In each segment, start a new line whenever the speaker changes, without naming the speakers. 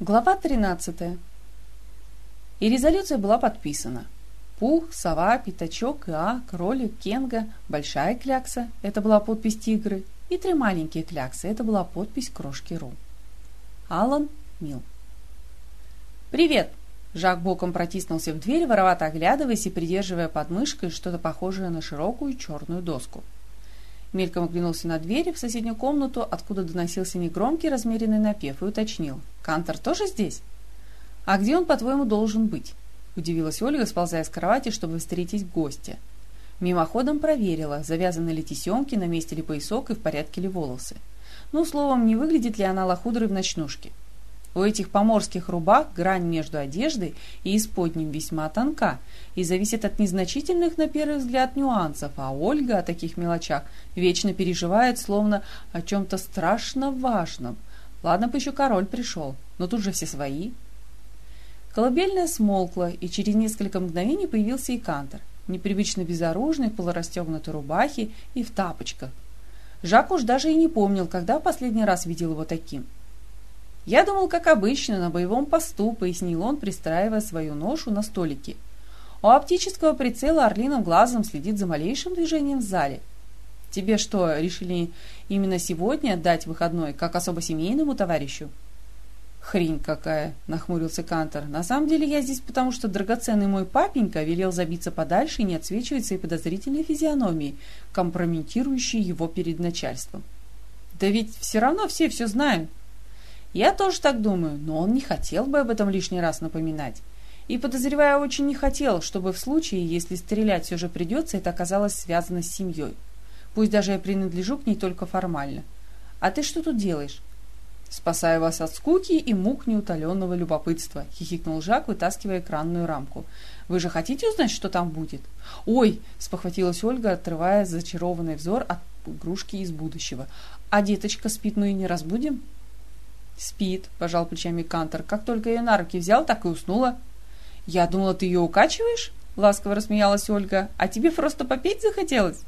Глава 13. И резолюция была подписана. Пух, сова, пятачок, иа, кролик, кенга, большая клякса – это была подпись тигры, и три маленькие кляксы – это была подпись крошки Ру. Алан Мил. «Привет!» Жак боком протиснулся в дверь, воровато оглядываясь и придерживая под мышкой что-то похожее на широкую черную доску. Мельком оглянулся на дверь в соседнюю комнату, откуда доносился негромкий размеренный напев, и уточнил. «Кантор тоже здесь?» «А где он, по-твоему, должен быть?» Удивилась Ольга, сползая с кровати, чтобы встретить гостя. Мимоходом проверила, завязаны ли тесемки, на месте ли поясок и в порядке ли волосы. Ну, словом, не выглядит ли она лохудрой в ночнушке. У этих поморских рубах грань между одеждой и исподним весьма тонка и зависит от незначительных на первый взгляд нюансов, а Ольга о таких мелочах вечно переживает, словно о чем-то страшно важном. Ладно бы еще король пришел, но тут же все свои. Колыбельная смолкла, и через несколько мгновений появился и Кантор, непривычно безоружный, в полурастегнутой рубахе и в тапочках. Жак уж даже и не помнил, когда последний раз видел его таким – «Я думал, как обычно, на боевом посту», — пояснил он, пристраивая свою ношу на столике. «У оптического прицела орлиным глазом следит за малейшим движением в зале. Тебе что, решили именно сегодня отдать выходной, как особо семейному товарищу?» «Хрень какая!» — нахмурился Кантор. «На самом деле я здесь потому, что драгоценный мой папенька велел забиться подальше и не отсвечивать своей подозрительной физиономией, компрометирующей его перед начальством». «Да ведь все равно все все знают!» Я тоже так думаю, но он не хотел бы об этом лишний раз напоминать. И, подозревая, очень не хотел, чтобы в случае, если стрелять все же придется, это оказалось связано с семьей. Пусть даже я принадлежу к ней только формально. А ты что тут делаешь? «Спасаю вас от скуки и мук неутоленного любопытства», — хихикнул Жак, вытаскивая экранную рамку. «Вы же хотите узнать, что там будет?» «Ой!» — спохватилась Ольга, отрывая зачарованный взор от игрушки из будущего. «А деточка спит, ну и не разбудим?» «Спит», – пожал плечами Кантор. «Как только ее на руки взял, так и уснула». «Я думала, ты ее укачиваешь?» – ласково рассмеялась Ольга. «А тебе просто попеть захотелось?»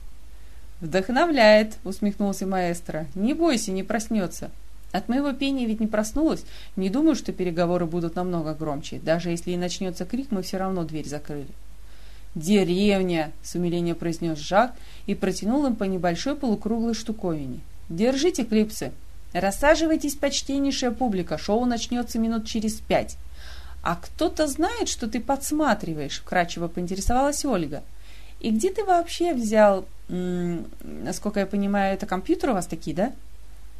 «Вдохновляет», – усмехнулся маэстро. «Не бойся, не проснется». От моего пения ведь не проснулась. Не думаю, что переговоры будут намного громче. Даже если и начнется крик, мы все равно дверь закрыли. «Деревня!» — с умилением произнес Жак и протянул им по небольшой полукруглой штуковине. «Держите клипсы!» Рассаживайтесь, почтеннейшая публика, шоу начнется минут через пять. А кто-то знает, что ты подсматриваешь, вкрадчиво поинтересовалась Ольга. И где ты вообще взял, м насколько я понимаю, это компьютер у вас такие, да?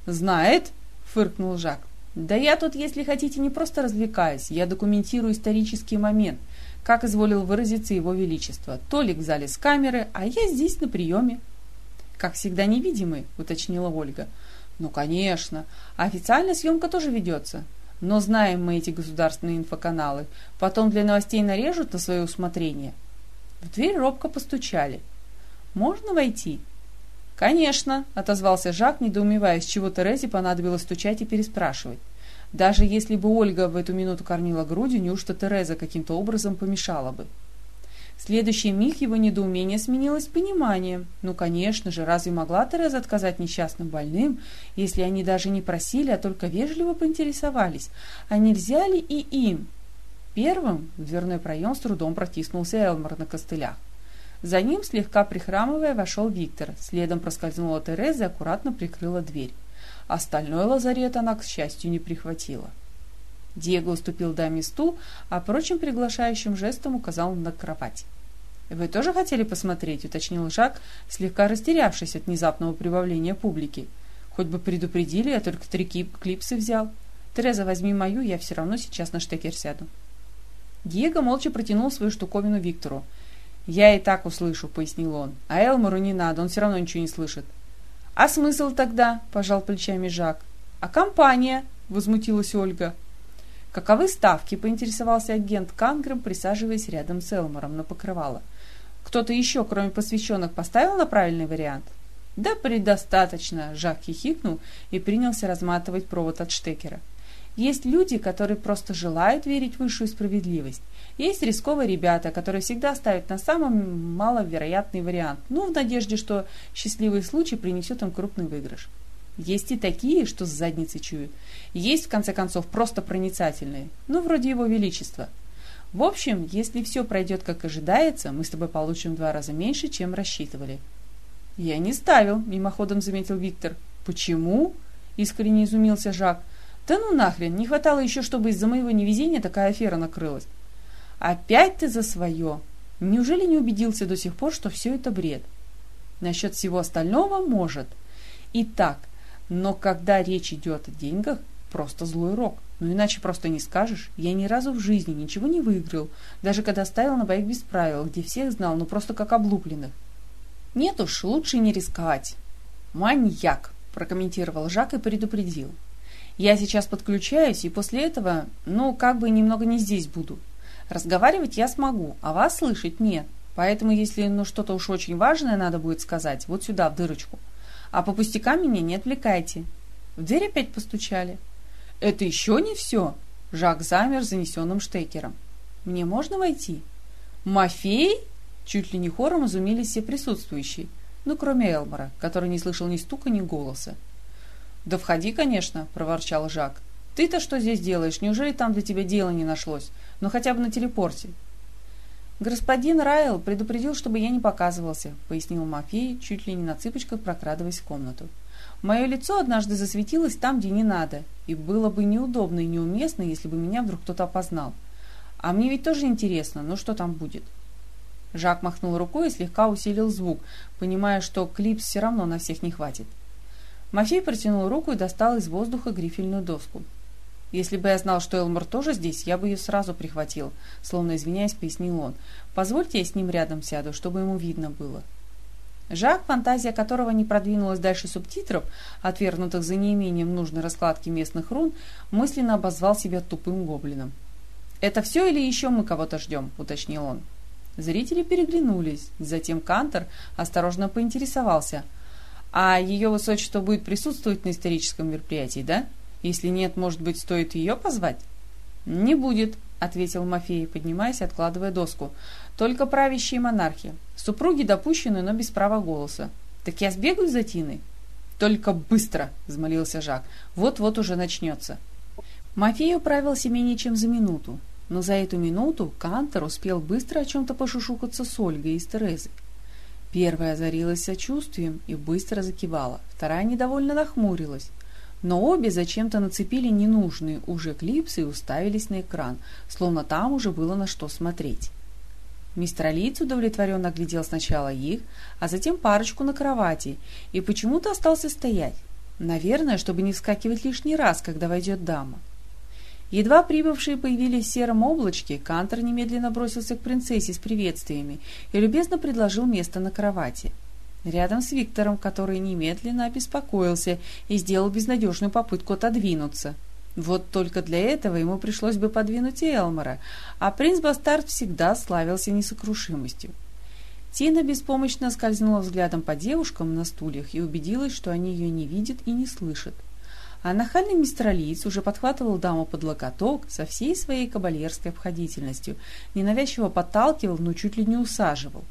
Знает, фыркнул Жак. Да я тут, если хотите, не просто развлекаюсь, я документирую исторический момент, как изволил выразиться его величество. Толик в зале с камеры, а я здесь на приеме. Как всегда невидимый, уточнила Ольга. Ну, конечно. А официальная съемка тоже ведется. Но знаем мы эти государственные инфоканалы. Потом для новостей нарежут на свое усмотрение. В дверь робко постучали. «Можно войти?» «Конечно», — отозвался Жак, недоумевая, с чего Терезе понадобилось стучать и переспрашивать. Даже если бы Ольга в эту минуту кормила грудью, неужто Тереза каким-то образом помешала бы? В следующий миг его недоумение сменилось пониманием. Ну, конечно же, разве могла Тереза отказать несчастным больным, если они даже не просили, а только вежливо поинтересовались, а нельзя ли и им? Первым в дверной проем с трудом протиснулся Элмор на костылях. За ним, слегка прихрамывая, вошел Виктор. Следом проскользнула Тереза и аккуратно прикрыла дверь. Остальной лазарет она, к счастью, не прихватила. Диего уступил даме стул, а прочим приглашающим жестом указал на кровать. «Вы тоже хотели посмотреть?» — уточнил Жак, слегка растерявшись от внезапного прибавления публики. «Хоть бы предупредили, я только три клипсы взял. Тереза, возьми мою, я все равно сейчас на штекер сяду». Диего молча протянул свою штуковину Виктору. «Я и так услышу», — пояснил он. «А Элмору не надо, он все равно ничего не слышит». «А смысл тогда?» — пожал плечами Жак. «А компания?» — возмутилась Ольга. «Каковы ставки?» — поинтересовался агент Кангрем, присаживаясь рядом с Элмором на покрывало. «Кто-то еще, кроме посвященных, поставил на правильный вариант?» «Да предостаточно!» — Жак хихикнул и принялся разматывать провод от штекера. «Есть люди, которые просто желают верить в высшую справедливость. Есть рисковые ребята, которые всегда ставят на самый маловероятный вариант, ну, в надежде, что счастливый случай принесет им крупный выигрыш. Есть и такие, что с задницы чуют. Есть, в конце концов, просто проницательные. Ну, вроде его величества. В общем, если все пройдет как ожидается, мы с тобой получим в два раза меньше, чем рассчитывали. Я не ставил, мимоходом заметил Виктор. Почему? Искренне изумился Жак. Да ну нахрен, не хватало еще, чтобы из-за моего невезения такая афера накрылась. Опять ты за свое. Неужели не убедился до сих пор, что все это бред? Насчет всего остального может. И так, но когда речь идет о деньгах, просто злой рок. Ну иначе просто не скажешь. Я ни разу в жизни ничего не выиграл, даже когда ставил на боих без правил, где всех знал, ну просто как облупленных. Нет уж, лучше не рисковать. Маньяк, прокомментировал Жак и предупредил. Я сейчас подключаюсь, и после этого, ну, как бы немного не здесь буду. Разговаривать я смогу, а вас слышать нет. Поэтому, если ну что-то уж очень важное надо будет сказать, вот сюда, в дырочку. А по пустякам меня не отвлекайте. В дверь опять постучали. «Это еще не все!» Жак замер занесенным штекером. «Мне можно войти?» «Мафей?» Чуть ли не хором изумились все присутствующие, ну, кроме Элмора, который не слышал ни стука, ни голоса. «Да входи, конечно», — проворчал Жак. «Ты-то что здесь делаешь? Неужели там для тебя дела не нашлось? Ну, хотя бы на телепорте». «Господин Райл предупредил, чтобы я не показывался», — пояснил Мафей, чуть ли не на цыпочках прокрадываясь в комнату. Мое лицо однажды засветилось там, где не надо, и было бы неудобно и неуместно, если бы меня вдруг кто-то опознал. А мне ведь тоже интересно, ну что там будет? Жак махнул рукой и слегка усилил звук, понимая, что клипс все равно на всех не хватит. Мафей протянул руку и достал из воздуха грифельную доску. «Если бы я знал, что Элмор тоже здесь, я бы ее сразу прихватил», словно извиняясь, пояснил он. «Позвольте, я с ним рядом сяду, чтобы ему видно было». Жак, фантазия которого не продвинулась дальше субтитров, отвергнутых за неимением нужной раскладки местных рун, мысленно обозвал себя тупым гоблином. «Это все или еще мы кого-то ждем?» – уточнил он. Зрители переглянулись, затем Кантор осторожно поинтересовался. «А ее высочество будет присутствовать на историческом мероприятии, да? Если нет, может быть, стоит ее позвать?» «Не будет», — ответил Мафей, поднимаясь и откладывая доску. «Только правящие монархи. Супруги допущены, но без права голоса. Так я сбегаю за Тиной?» «Только быстро!» — взмолился Жак. «Вот-вот уже начнется». Мафей управился менее чем за минуту, но за эту минуту Кантор успел быстро о чем-то пошушукаться с Ольгой и с Терезой. Первая озарилась сочувствием и быстро закивала, вторая недовольно нахмурилась. Но обе зачем-то нацепили ненужные уже клипсы и уставились на экран, словно там уже было на что смотреть. Мистер Алиц удовлетворенно глядел сначала их, а затем парочку на кровати, и почему-то остался стоять. Наверное, чтобы не вскакивать лишний раз, когда войдет дама. Едва прибывшие появились в сером облачке, Кантор немедленно бросился к принцессе с приветствиями и любезно предложил место на кровати. Рядом с Виктором, который немедленно обеспокоился и сделал безнадежную попытку отодвинуться. Вот только для этого ему пришлось бы подвинуть Элмора, а принц Бастард всегда славился несокрушимостью. Тина беспомощно скользнула взглядом по девушкам на стульях и убедилась, что они ее не видят и не слышат а нахальный мистер Алиец уже подхватывал даму под локоток со всей своей кабальерской обходительностью, ненавязчиво подталкивал, но чуть ли не усаживал.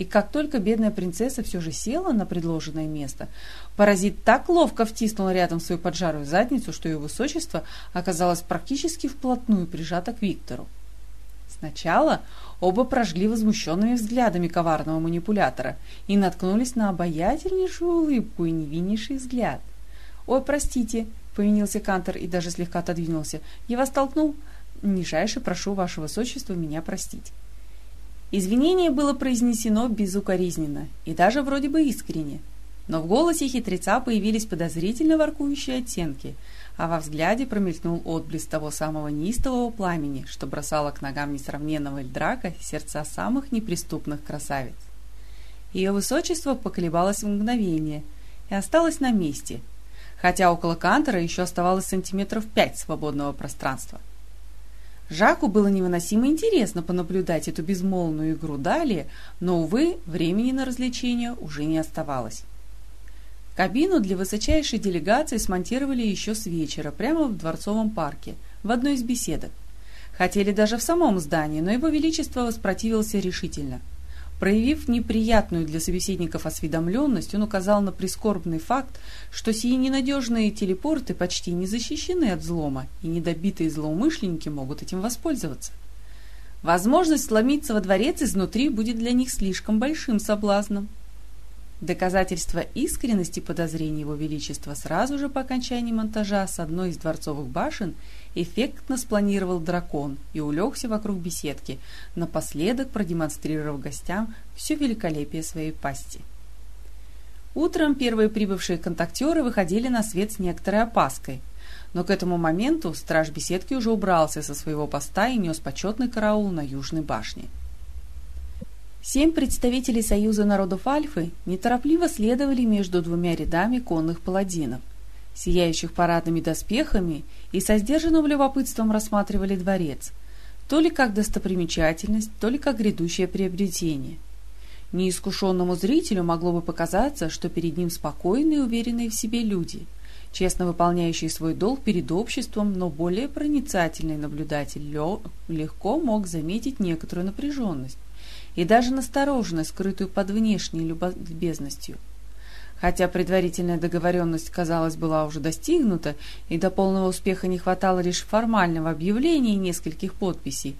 И как только бедная принцесса все же села на предложенное место, паразит так ловко втиснул рядом свою поджарую задницу, что ее высочество оказалось практически вплотную прижато к Виктору. Сначала оба прожгли возмущенными взглядами коварного манипулятора и наткнулись на обаятельнейшую улыбку и невиннейший взгляд. «Ой, простите», — повинился Кантор и даже слегка отодвинулся. «Я вас толкнул? Нижайше прошу вашего высочества меня простить». Извинение было произнесено безукоризненно и даже вроде бы искренне. Но в голосе хитреца появились подозрительно воркующие оттенки, а во взгляде промелькнул отблеск того самого неистового пламени, что бросало к ногам несравненного Эльдрака сердца самых неприступных красавиц. Ее высочество поколебалось в мгновение и осталось на месте, хотя около Кантера еще оставалось сантиметров пять свободного пространства. Жаку было невыносимо интересно понаблюдать эту безмолвную игру далее, но, увы, времени на развлечения уже не оставалось. Кабину для высочайшей делегации смонтировали еще с вечера, прямо в Дворцовом парке, в одной из беседок. Хотели даже в самом здании, но его величество воспротивился решительно. Проявив неприятную для собеседников осведомленность, он указал на прискорбный факт, что сии ненадежные телепорты почти не защищены от взлома, и недобитые злоумышленники могут этим воспользоваться. Возможность сломиться во дворец изнутри будет для них слишком большим соблазном. Доказательство искренности подозрений Его Величества сразу же по окончании монтажа с одной из дворцовых башен эффектно спланировал дракон и улегся вокруг беседки, напоследок продемонстрировав гостям все великолепие своей пасти. Утром первые прибывшие контактеры выходили на свет с некоторой опаской, но к этому моменту страж беседки уже убрался со своего поста и нес почетный караул на Южной башне. Семь представителей Союза народов Альфы неторопливо следовали между двумя рядами конных паладинов, сияющих парадными доспехами, и со сдержанным любопытством рассматривали дворец, то ли как достопримечательность, то ли как грядущее приобретение. Неискушенному зрителю могло бы показаться, что перед ним спокойные и уверенные в себе люди – честно выполняющий свой долг перед обществом, но более проницательный наблюдатель легко мог заметить некоторую напряженность и даже настороженность, скрытую под внешней любезностью. Хотя предварительная договоренность, казалось, была уже достигнута, и до полного успеха не хватало лишь формального объявления и нескольких подписей,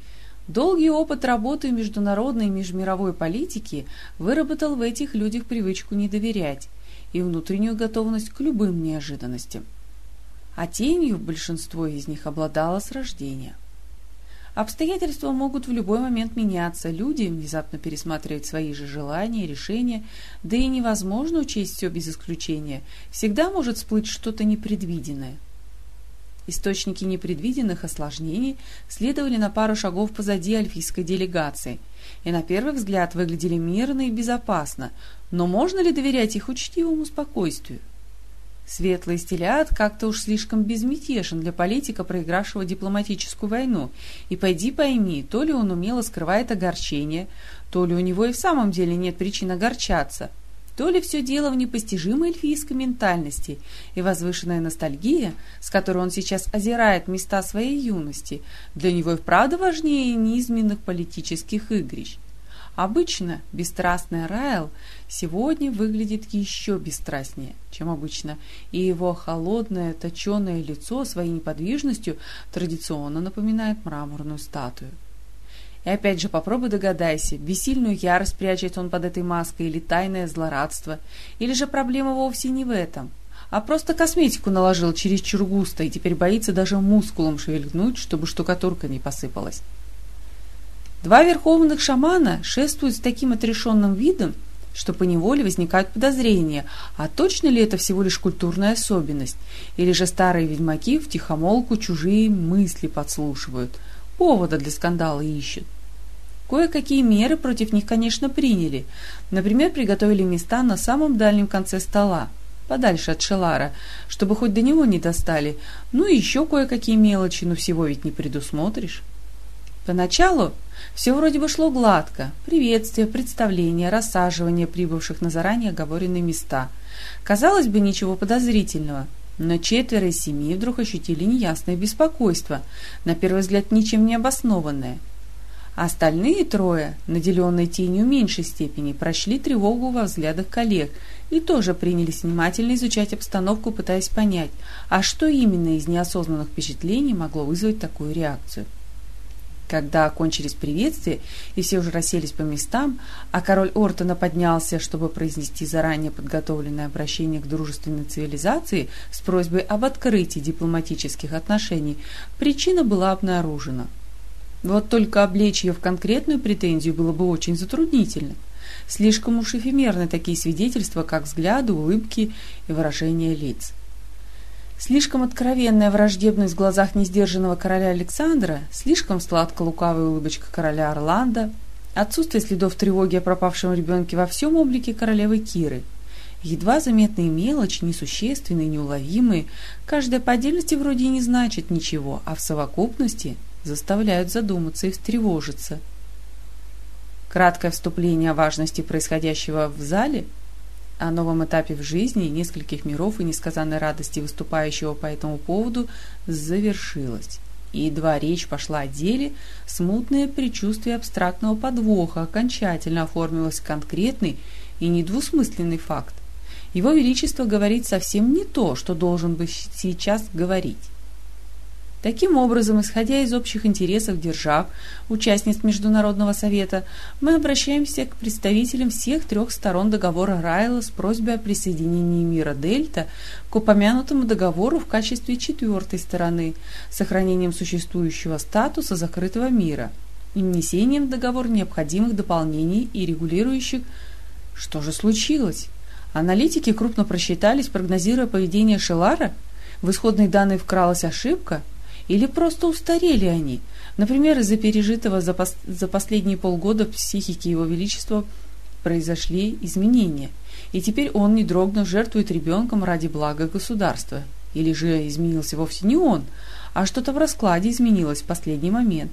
долгий опыт работы в международной и межмировой политике выработал в этих людях привычку не доверять, и внутреннюю готовность к любым неожиданностям. А тенью большинство из них обладало с рождения. Обстоятельства могут в любой момент меняться, люди внезапно пересматривать свои же желания решения, да и невозможно учесть все без исключения, всегда может всплыть что-то непредвиденное. Источники непредвиденных осложнений следовали на пару шагов позади альфийской делегации – и на первый взгляд выглядели мирно и безопасно, но можно ли доверять их учтивому спокойствию? Светлый стилят как-то уж слишком безмятежен для политика, проигравшего дипломатическую войну, и пойди пойми, то ли он умело скрывает огорчение, то ли у него и в самом деле нет причин огорчаться, то ли все дело в непостижимой эльфийской ментальности и возвышенная ностальгия, с которой он сейчас озирает места своей юности, для него и вправду важнее низменных политических игрищ. Обычно бесстрастный Райл сегодня выглядит еще бесстрастнее, чем обычно, и его холодное, точеное лицо своей неподвижностью традиционно напоминает мраморную статую. И опять же попробуй догадайся, бессильную ярость прячет он под этой маской или тайное злорадство, или же проблема вовсе не в этом, а просто косметику наложил чересчур густо и теперь боится даже мускулом шевельнуть, чтобы штукатурка не посыпалась. Два верховных шамана шествуют с таким отрешенным видом, что поневоле возникают подозрения, а точно ли это всего лишь культурная особенность, или же старые ведьмаки в тихомолку чужие мысли подслушивают – повода для скандала ищут. Кое-какие меры против них, конечно, приняли. Например, приготовили места на самом дальнем конце стола, подальше от Шелара, чтобы хоть до него не достали. Ну и еще кое-какие мелочи, но всего ведь не предусмотришь. Поначалу все вроде бы шло гладко. Приветствие, представление, рассаживание прибывших на заранее оговоренные места. Казалось бы, ничего подозрительного – но четверо из семи вдруг ощутили неясное беспокойство, на первый взгляд ничем не обоснованное. А остальные трое, наделенные тенью меньшей степени, прошли тревогу во взглядах коллег и тоже принялись внимательно изучать обстановку, пытаясь понять, а что именно из неосознанных впечатлений могло вызвать такую реакцию. Когда окончились приветствия и все уже расселись по местам, а король Ортона поднялся, чтобы произнести заранее подготовленное обращение к дружественной цивилизации с просьбой об открытии дипломатических отношений, причина была обнаружена. Вот только облечь ее в конкретную претензию было бы очень затруднительно. Слишком уж эфемерны такие свидетельства, как взгляды, улыбки и выражения лиц. Слишком откровенная враждебность в глазах несдержанного короля Александра, слишком сладко-лукавая улыбочка короля Орландо, отсутствие следов тревоги о пропавшем ребенке во всем облике королевы Киры, едва заметные мелочи, несущественные, неуловимые, каждая по отдельности вроде и не значит ничего, а в совокупности заставляют задуматься и встревожиться. Краткое вступление о важности происходящего в зале – о новом этапе в жизни нескольких миров и несказанной радости выступающего по этому поводу завершилась. и едва речь пошла о деле, смутное предчувствие абстрактного подвоха окончательно оформилось в конкретный и недвусмысленный факт. Его Величество говорит совсем не то, что должен бы сейчас говорить. Таким образом, исходя из общих интересов держав, участниц Международного совета, мы обращаемся к представителям всех трех сторон договора Райла с просьбой о присоединении мира Дельта к упомянутому договору в качестве четвертой стороны, сохранением существующего статуса закрытого мира и внесением в договор необходимых дополнений и регулирующих «Что же случилось?» Аналитики крупно просчитались, прогнозируя поведение Шелара? В исходные данные вкралась ошибка? Или просто устарели они? Например, из-за пережитого за, пос за последние полгода в психике Его Величества произошли изменения, и теперь он, не дрогнув, жертвует ребенком ради блага государства. Или же изменился вовсе не он, а что-то в раскладе изменилось в последний момент.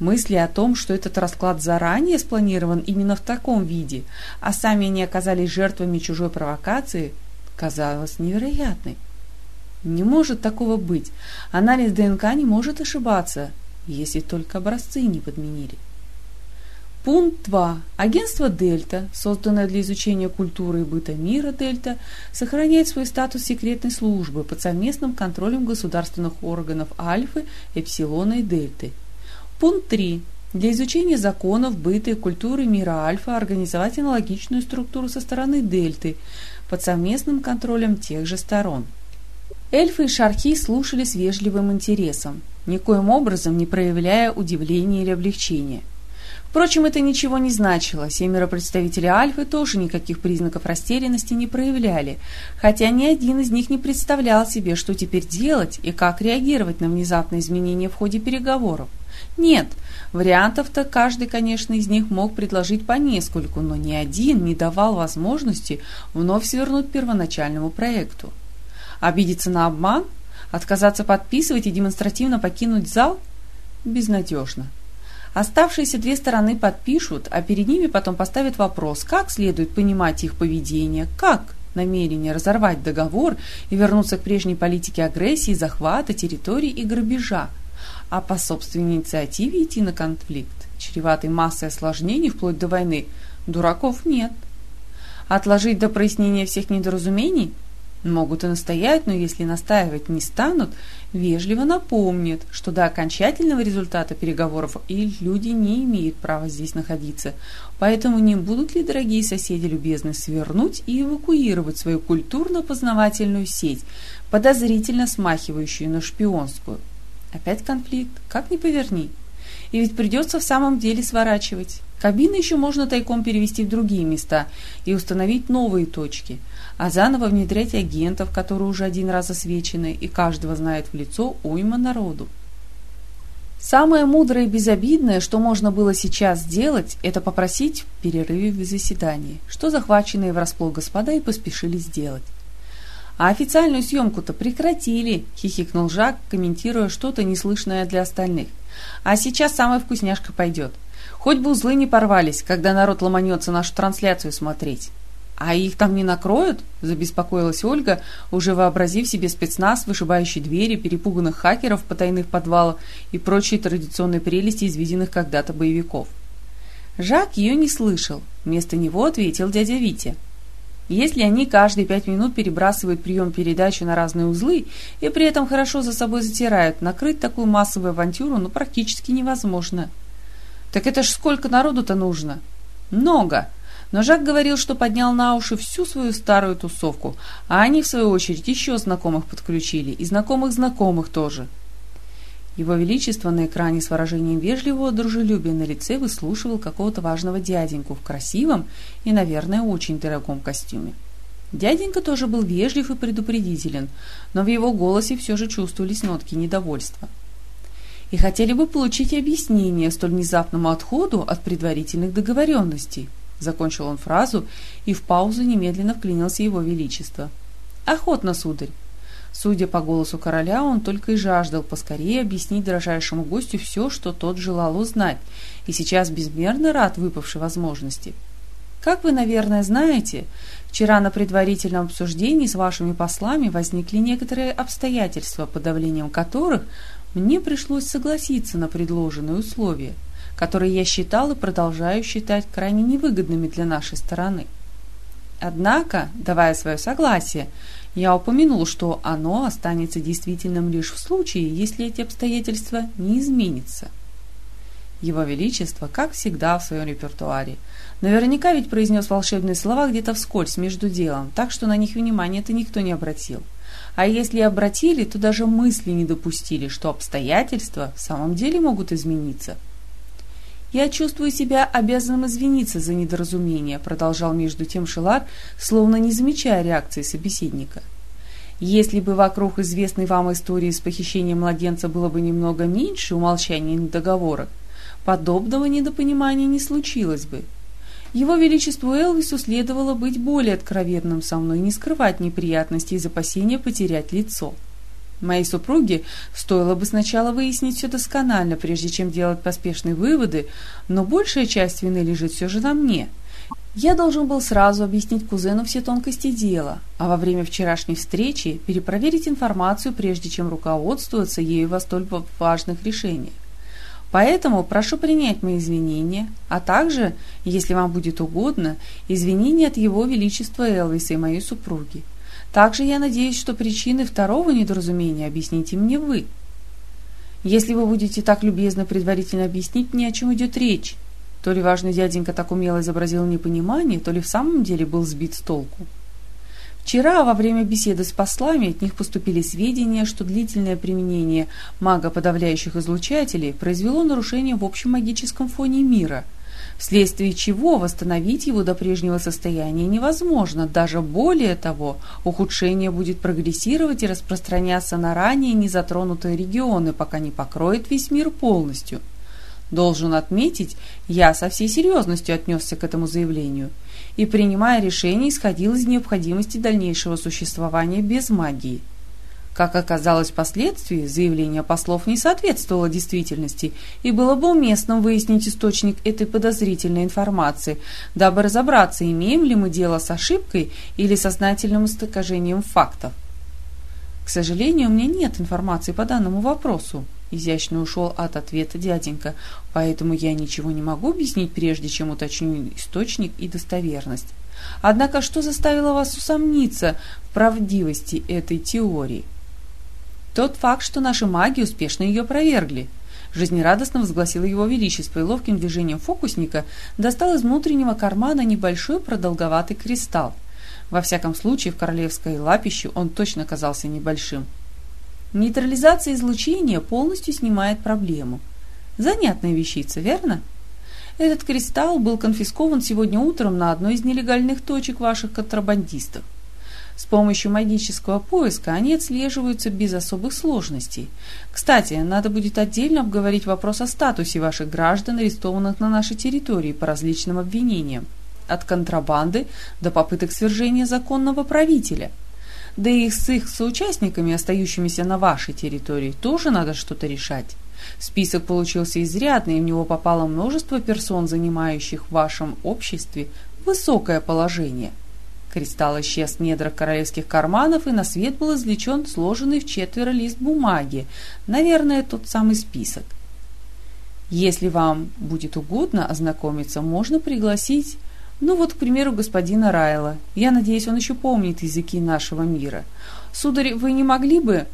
Мысли о том, что этот расклад заранее спланирован именно в таком виде, а сами они оказались жертвами чужой провокации, казалось невероятной. Не может такого быть. Анализ ДНК не может ошибаться, если только образцы не подменили. Пункт 2. Агентство Дельта, созданное для изучения культуры и быта мира Дельта, сохраняет свой статус секретной службы под совместным контролем государственных органов Альфы, Эпсилона и Дельты – Пункт 3. Для изучения законов, быта и культуры мира Альфа организовать аналогичную структуру со стороны Дельты под совместным контролем тех же сторон. Эльфы и шархи слушали с вежливым интересом, никоим образом не проявляя удивления или облегчения. Впрочем, это ничего не значило. Семеро представителей Альфы тоже никаких признаков растерянности не проявляли, хотя ни один из них не представлял себе, что теперь делать и как реагировать на внезапные изменения в ходе переговоров. Нет, вариантов-то каждый, конечно, из них мог предложить по нескольку, но ни один не давал возможности вновь свернуть первоначальному проекту. Обидеться на обман? Отказаться подписывать и демонстративно покинуть зал? Безнадежно. Оставшиеся две стороны подпишут, а перед ними потом поставят вопрос, как следует понимать их поведение, как намерение разорвать договор и вернуться к прежней политике агрессии, захвата территорий и грабежа – а по собственной инициативе идти на конфликт, чреватый массой осложнений вплоть до войны, дураков нет. Отложить до прояснения всех недоразумений? Могут и настоять, но если настаивать не станут, вежливо напомнят, что до окончательного результата переговоров их люди не имеют права здесь находиться. Поэтому не будут ли дорогие соседи любезны свернуть и эвакуировать свою культурно-познавательную сеть, подозрительно смахивающую на шпионскую? Опять конфликт, как ни поверни. И ведь придется в самом деле сворачивать. Кабины еще можно тайком перевести в другие места и установить новые точки, а заново внедрять агентов, которые уже один раз освечены, и каждого знает в лицо уйма народу. Самое мудрое и безобидное, что можно было сейчас сделать, это попросить в перерыве в заседании, что захваченные врасплох господа и поспешили сделать. «А официальную съемку-то прекратили!» – хихикнул Жак, комментируя что-то неслышное для остальных. «А сейчас самая вкусняшка пойдет. Хоть бы узлы не порвались, когда народ ломанется нашу трансляцию смотреть». «А их там не накроют?» – забеспокоилась Ольга, уже вообразив себе спецназ, вышибающий двери, перепуганных хакеров потайных подвалов и прочие традиционные прелести из виденных когда-то боевиков. Жак ее не слышал. Вместо него ответил дядя Витя – если они каждые пять минут перебрасывают прием передачи на разные узлы и при этом хорошо за собой затирают, накрыть такую массовую авантюру ну практически невозможно. Так это ж сколько народу-то нужно? Много. Но Жак говорил, что поднял на уши всю свою старую тусовку, а они, в свою очередь, еще знакомых подключили, и знакомых знакомых тоже. Его Величество на экране с выражением вежливого дружелюбия на лице выслушивал какого-то важного дяденьку в красивом и, наверное, очень дорогом костюме. Дяденька тоже был вежлив и предупредителен, но в его голосе все же чувствовались нотки недовольства. И хотели бы получить объяснение столь внезапному отходу от предварительных договоренностей. Закончил он фразу, и в паузу немедленно вклинился его величество. «Охотно, сударь. Судя по голосу короля, он только и жаждал поскорее объяснить дрожайшему гостю все, что тот желал узнать, и сейчас безмерно рад выпавшей возможности. Как вы, наверное, знаете, вчера на предварительном обсуждении с вашими послами возникли некоторые обстоятельства, под давлением которых мне пришлось согласиться на предложенные условия, которые я считал и продолжаю считать крайне невыгодными для нашей стороны. Однако, давая свое согласие, я упомянул, что оно останется действительным лишь в случае, если эти обстоятельства не изменятся. Его Величество, как всегда в своем репертуаре, наверняка ведь произнес волшебные слова где-то вскользь между делом, так что на них внимания-то никто не обратил. А если обратили, то даже мысли не допустили, что обстоятельства в самом деле могут измениться. «Я чувствую себя обязанным извиниться за недоразумение», продолжал между тем Шелар, словно не замечая реакции собеседника. «Если бы вокруг известной вам истории с похищением младенца было бы немного меньше умолчаний и договорок, подобного недопонимания не случилось бы. Его Величеству Элвису следовало быть более откровенным со мной, не скрывать неприятностей из опасения потерять лицо». Моей супруге стоило бы сначала выяснить все досконально, прежде чем делать поспешные выводы, но большая часть вины лежит все же на мне. Я должен был сразу объяснить кузену все тонкости дела, а во время вчерашней встречи перепроверить информацию, прежде чем руководствоваться ею во столь важных решениях. Поэтому прошу принять мои извинения, а также, если вам будет угодно, извинения от Его Величества Элвиса и моей супруги. Также я надеюсь, что причины второго недоразумения объясните мне вы. Если вы будете так любезно предварительно объяснить мне, о чем идет речь, то ли важный дяденька так умело изобразил непонимание, то ли в самом деле был сбит с толку. Вчера, во время беседы с послами, от них поступили сведения, что длительное применение мага-подавляющих излучателей произвело нарушение в общем магическом фоне мира – вследствие чего восстановить его до прежнего состояния невозможно. Даже более того, ухудшение будет прогрессировать и распространяться на ранее незатронутые регионы, пока не покроет весь мир полностью. Должен отметить, я со всей серьезностью отнесся к этому заявлению и, принимая решение, исходил из необходимости дальнейшего существования без магии. Как оказалось впоследствии, заявление послов не соответствовало действительности, и было бы уместно выяснить источник этой подозрительной информации, дабы разобраться, имеем ли мы дело с ошибкой или сознательным искажением фактов. К сожалению, у меня нет информации по данному вопросу. Изящно ушел от ответа дяденька, поэтому я ничего не могу объяснить, прежде чем уточню источник и достоверность. Однако что заставило вас усомниться в правдивости этой теории? Тот факт, что наши маги успешно ее провергли. Жизнерадостно возгласил его величество и ловким движением фокусника достал из внутреннего кармана небольшой продолговатый кристалл. Во всяком случае, в королевской лапище он точно казался небольшим. Нейтрализация излучения полностью снимает проблему. Занятная вещица, верно? Этот кристалл был конфискован сегодня утром на одной из нелегальных точек ваших контрабандистов. С помощью магического поиска они отслеживаются без особых сложностей. Кстати, надо будет отдельно обговорить вопрос о статусе ваших граждан, арестованных на нашей территории по различным обвинениям. От контрабанды до попыток свержения законного правителя. Да и с их соучастниками, остающимися на вашей территории, тоже надо что-то решать. Список получился изрядный, и в него попало множество персон, занимающих в вашем обществе высокое положение – Кристалл исчез в недрах королевских карманов, и на свет был извлечен сложенный в четверо лист бумаги, наверное, тот самый список. Если вам будет угодно ознакомиться, можно пригласить, ну вот, к примеру, господина Райла. Я надеюсь, он еще помнит языки нашего мира. Сударь, вы не могли бы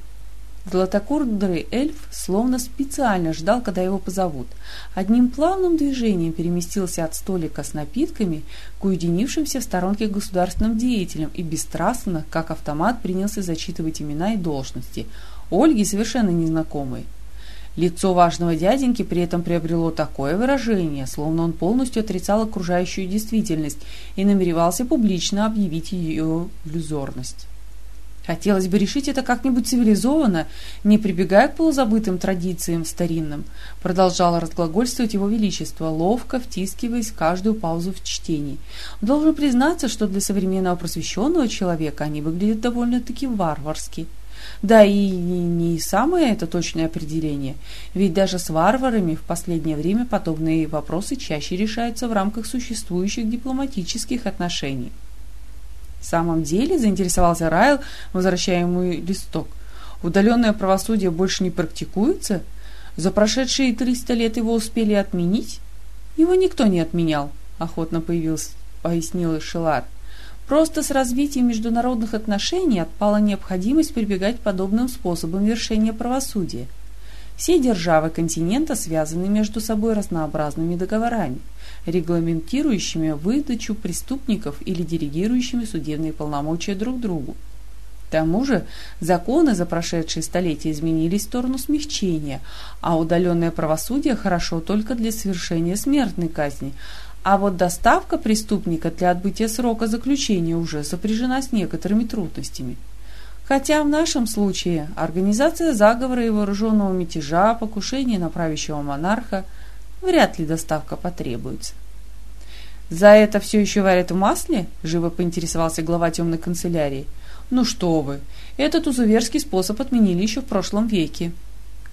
Златокудрый эльф словно специально ждал, когда его позовут. Одним плавным движением переместился от столика с напитками к уединившимся в сторонке государственным деятелям и бесстрастно, как автомат, принялся зачитывать имена и должности. Ольги совершенно незнакомые. Лицо важного дяденьки при этом приобрело такое выражение, словно он полностью отрицал окружающую действительность и намеревался публично объявить ее иллюзорность. Хотелось бы решить это как-нибудь цивилизованно, не прибегая к полузабытым традициям старинным, продолжало разглагольствовать его величество, ловко втискиваясь в каждую паузу в чтении. Должен признаться, что для современного просвещенного человека они выглядят довольно-таки варварски. Да и не самое это точное определение, ведь даже с варварами в последнее время подобные вопросы чаще решаются в рамках существующих дипломатических отношений. В самом деле заинтересовался Райл, возвращая ему листок. Удаленное правосудие больше не практикуется? За прошедшие 300 лет его успели отменить? Его никто не отменял, охотно появился, пояснил Шелар. Просто с развитием международных отношений отпала необходимость прибегать подобным способам вершения правосудия. Все державы континента связаны между собой разнообразными договорами, регламентирующими выдачу преступников или делегирующими судебные полномочия друг другу. К тому же законы за прошедшие столетия изменились в сторону смягчения, а удаленное правосудие хорошо только для совершения смертной казни, а вот доставка преступника для отбытия срока заключения уже сопряжена с некоторыми трудностями. Хотя в нашем случае организация заговора и вооруженного мятежа, покушение на правящего монарха, вряд ли доставка потребуется. «За это все еще варят в масле?» – живо поинтересовался глава темной канцелярии. «Ну что вы, этот узуверский способ отменили еще в прошлом веке».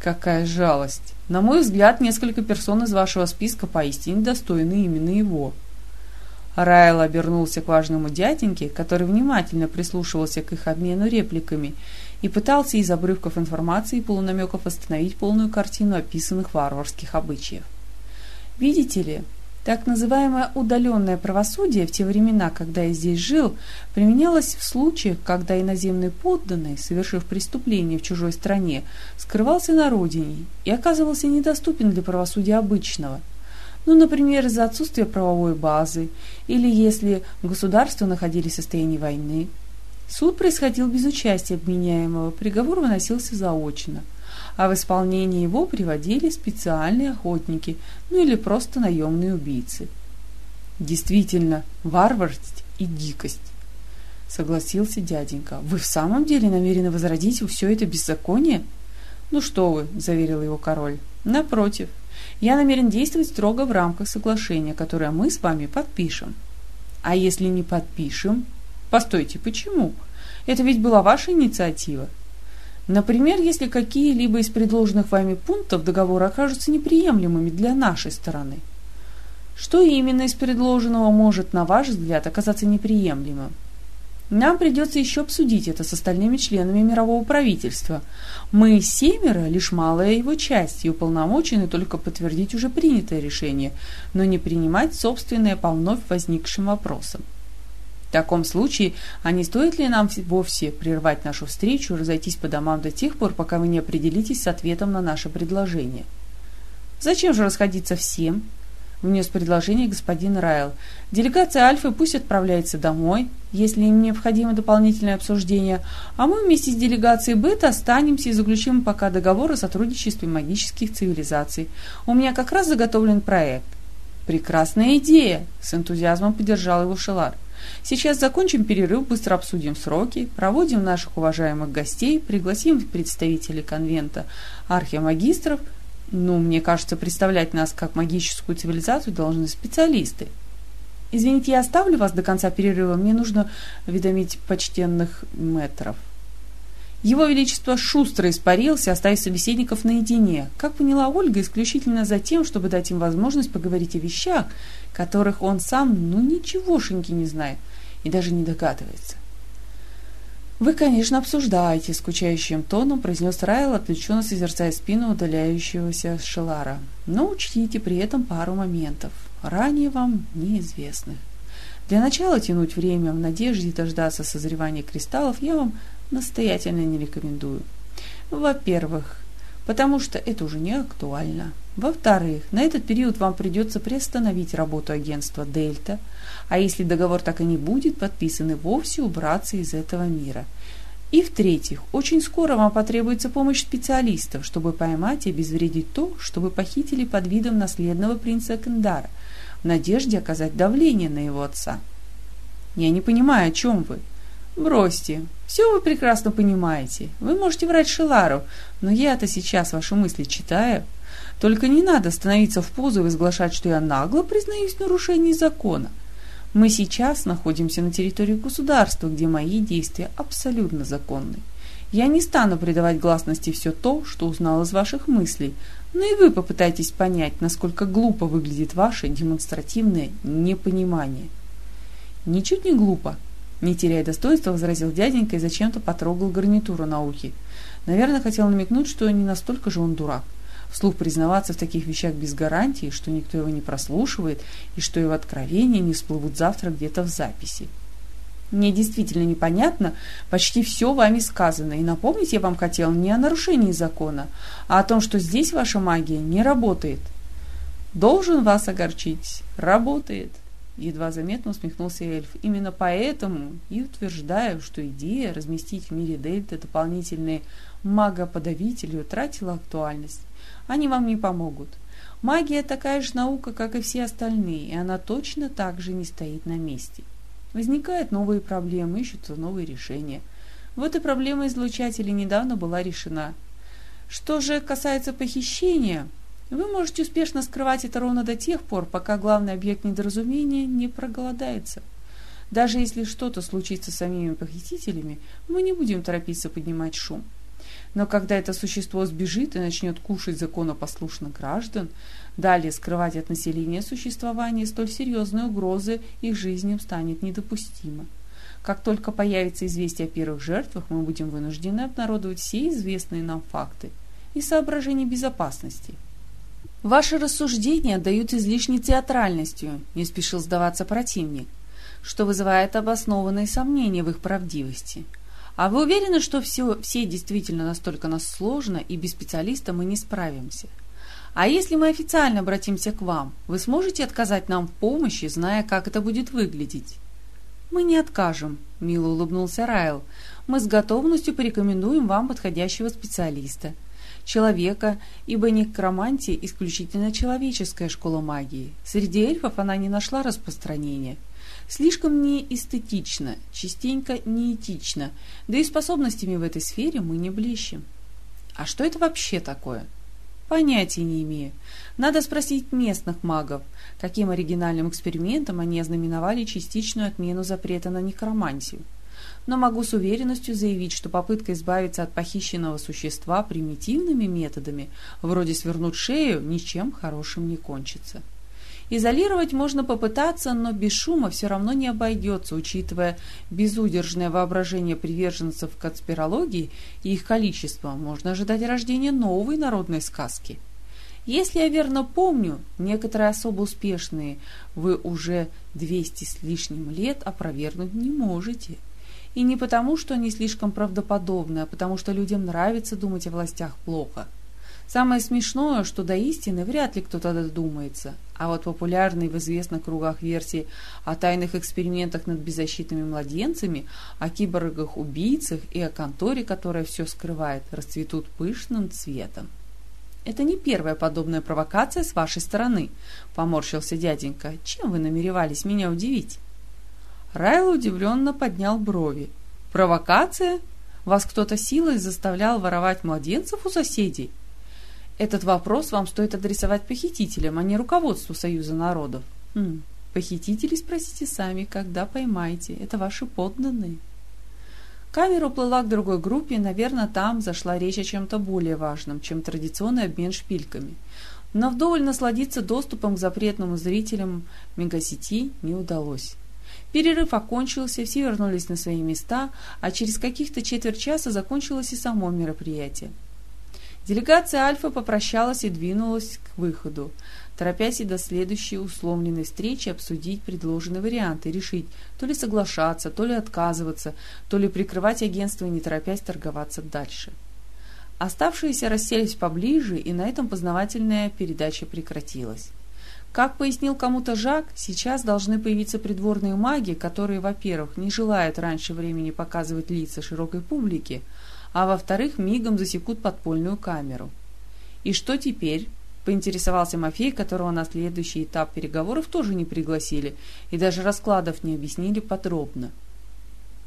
Какая жалость! На мой взгляд, несколько персон из вашего списка поистине достойны именно его. Райл обернулся к важному дяденьке, который внимательно прислушивался к их обмену репликами и пытался из обрывков информации и полунамеков восстановить полную картину описанных варварских обычаев. «Видите ли, так называемое удаленное правосудие в те времена, когда я здесь жил, применялось в случаях, когда иноземный подданный, совершив преступление в чужой стране, скрывался на родине и оказывался недоступен для правосудия обычного. Ну, например, из-за отсутствия правовой базы или если государства находились в состоянии войны. Суд происходил без участия обменяемого, приговор выносился заочно – а в исполнение его приводили специальные охотники, ну или просто наемные убийцы. Действительно, варварность и дикость. Согласился дяденька. Вы в самом деле намерены возродить все это беззаконие? Ну что вы, заверил его король. Напротив, я намерен действовать строго в рамках соглашения, которое мы с вами подпишем. А если не подпишем? Постойте, почему? Это ведь была ваша инициатива. Например, если какие-либо из предложенных вами пунктов договора окажутся неприемлемыми для нашей стороны. Что именно из предложенного может, на ваш взгляд, оказаться неприемлемым? Нам придется еще обсудить это с остальными членами мирового правительства. Мы семеро, лишь малая его часть, и уполномочены только подтвердить уже принятое решение, но не принимать собственное по вновь возникшим вопросам. В таком случае, а не стоит ли нам вовсе прервать нашу встречу и разойтись по домам до тех пор, пока вы не определитесь с ответом на наше предложение? Зачем же расходиться всем? Внес предложение господин Райл. Делегация Альфы пусть отправляется домой, если им необходимо дополнительное обсуждение, а мы вместе с делегацией Бета останемся и заключим пока договор о сотрудничестве магических цивилизаций. У меня как раз заготовлен проект. Прекрасная идея! С энтузиазмом поддержал его Шелар. Сейчас закончим перерыв, быстро обсудим сроки, проводим наших уважаемых гостей, пригласим представителей конвента архимагистров. Ну, мне кажется, представлять нас как магическую цивилизацию должны специалисты. Извините, я оставлю вас до конца перерыва, мне нужно уведомить почтенных метров. Его Величество шустро испарился, оставив собеседников наедине. Как поняла Ольга, исключительно за тем, чтобы дать им возможность поговорить о вещах, которых он сам ну ничегошеньки не знает и даже не догадывается. «Вы, конечно, обсуждаете», — скучающим тоном произнес Райл, отвлеченно созерцая спину удаляющегося Шелара. «Но учтите при этом пару моментов, ранее вам неизвестных. Для начала тянуть время в надежде дождаться созревания кристаллов я вам настоятельно не рекомендую. Во-первых, потому что это уже не актуально. Во-вторых, на этот период вам придется приостановить работу агентства «Дельта», а если договор так и не будет подписан, и вовсе убраться из этого мира. И в-третьих, очень скоро вам потребуется помощь специалистов, чтобы поймать и обезвредить то, что вы похитили под видом наследного принца Кендара, в надежде оказать давление на его отца. Я не понимаю, о чем вы. Бросьте, все вы прекрасно понимаете. Вы можете врать Шелару, но я-то сейчас ваши мысли читаю. Только не надо становиться в позу и возглашать, что я нагло признаюсь в нарушении закона. Мы сейчас находимся на территории государства, где мои действия абсолютно законны. Я не стану придавать гласности все то, что узнал из ваших мыслей, но и вы попытайтесь понять, насколько глупо выглядит ваше демонстративное непонимание. Ничуть не глупо, не теряя достоинства, возразил дяденька и зачем-то потрогал гарнитуру на ухе. Наверное, хотел намекнуть, что не настолько же он дурак. Вслух признаваться в таких вещах без гарантии, что никто его не прослушивает и что его откровения не всплывут завтра где-то в записи. Мне действительно непонятно почти все вами сказано, и напомнить я вам хотел не о нарушении закона, а о том, что здесь ваша магия не работает. Должен вас огорчить. Работает. Едва заметно усмехнулся эльф. Именно поэтому и утверждаю, что идея разместить в мире Дельты дополнительные магоподавители утратила актуальность. Они вам не помогут. Магия такая же наука, как и все остальные, и она точно так же не стоит на месте. Возникают новые проблемы, ищутся новые решения. Вот и проблема излучателей недавно была решена. Что же касается похищения, вы можете успешно скрывать это ровно до тех пор, пока главный объект недоразумения не проголодается. Даже если что-то случится с самими похитителями, мы не будем торопиться поднимать шум. Но когда это существо сбежит и начнет кушать законопослушных граждан, далее скрывать от населения существование столь серьезной угрозы их жизням станет недопустимо. Как только появится известие о первых жертвах, мы будем вынуждены обнародовать все известные нам факты и соображения безопасности – Ваши рассуждения дают излишней театральностью, не спешил сдаваться противник, что вызывает обоснованные сомнения в их правдивости. А вы уверены, что все, все действительно настолько нас сложно, и без специалиста мы не справимся? А если мы официально обратимся к вам, вы сможете отказать нам в помощи, зная, как это будет выглядеть? Мы не откажем, мило улыбнулся Райл. Мы с готовностью порекомендуем вам подходящего специалиста – человека, ибо некромантия – исключительно человеческая школа магии. Среди эльфов она не нашла распространения. Слишком неэстетично, частенько неэтично, да и способностями в этой сфере мы не блещем. А что это вообще такое? Понятия не имею. Надо спросить местных магов, каким оригинальным экспериментом они ознаменовали частичную отмену запрета на некромантию но могу с уверенностью заявить, что попытка избавиться от похищенного существа примитивными методами, вроде свернуть шею, ничем хорошим не кончится. Изолировать можно попытаться, но без шума все равно не обойдется, учитывая безудержное воображение приверженцев конспирологии и их количество, можно ожидать рождения новой народной сказки. Если я верно помню, некоторые особо успешные вы уже 200 с лишним лет опровергнуть не можете – и не потому, что они слишком правдоподобны, а потому что людям нравится думать о властях плохо. Самое смешное, что до истины вряд ли кто-то додумается, а вот популярные в известных кругах версии о тайных экспериментах над беззащитными младенцами, о киборгах-убийцах и о конторе, которая все скрывает, расцветут пышным цветом. «Это не первая подобная провокация с вашей стороны», — поморщился дяденька. «Чем вы намеревались меня удивить?» Райл удивленно поднял брови. «Провокация? Вас кто-то силой заставлял воровать младенцев у соседей?» Этот вопрос вам стоит адресовать похитителям, а не руководству Союза народов. Хм, похитителей спросите сами, когда поймаете. Это ваши подданные. Камера уплыла к другой группе, и, наверное, там зашла речь о чем-то более важном, чем традиционный обмен шпильками. Но вдоволь насладиться доступом к запретному зрителям мегасети не удалось. Перерыв окончился, все вернулись на свои места, а через каких-то четверть часа закончилось и само мероприятие. Делегация Альфа попрощалась и двинулась к выходу, торопясь и до следующей условленной встречи обсудить предложенные варианты, решить, то ли соглашаться, то ли отказываться, то ли прикрывать агентство и не торопясь торговаться дальше. Оставшиеся расселись поближе, и на этом познавательная передача прекратилась. Как пояснил кому-то Жак, сейчас должны появиться придворные маги, которые, во-первых, не желают раньше времени показывать лица широкой публике, а во-вторых, мигом засекут подпольную камеру. И что теперь? Поинтересовался Мафей, которого на следующий этап переговоров тоже не пригласили, и даже раскладов не объяснили подробно.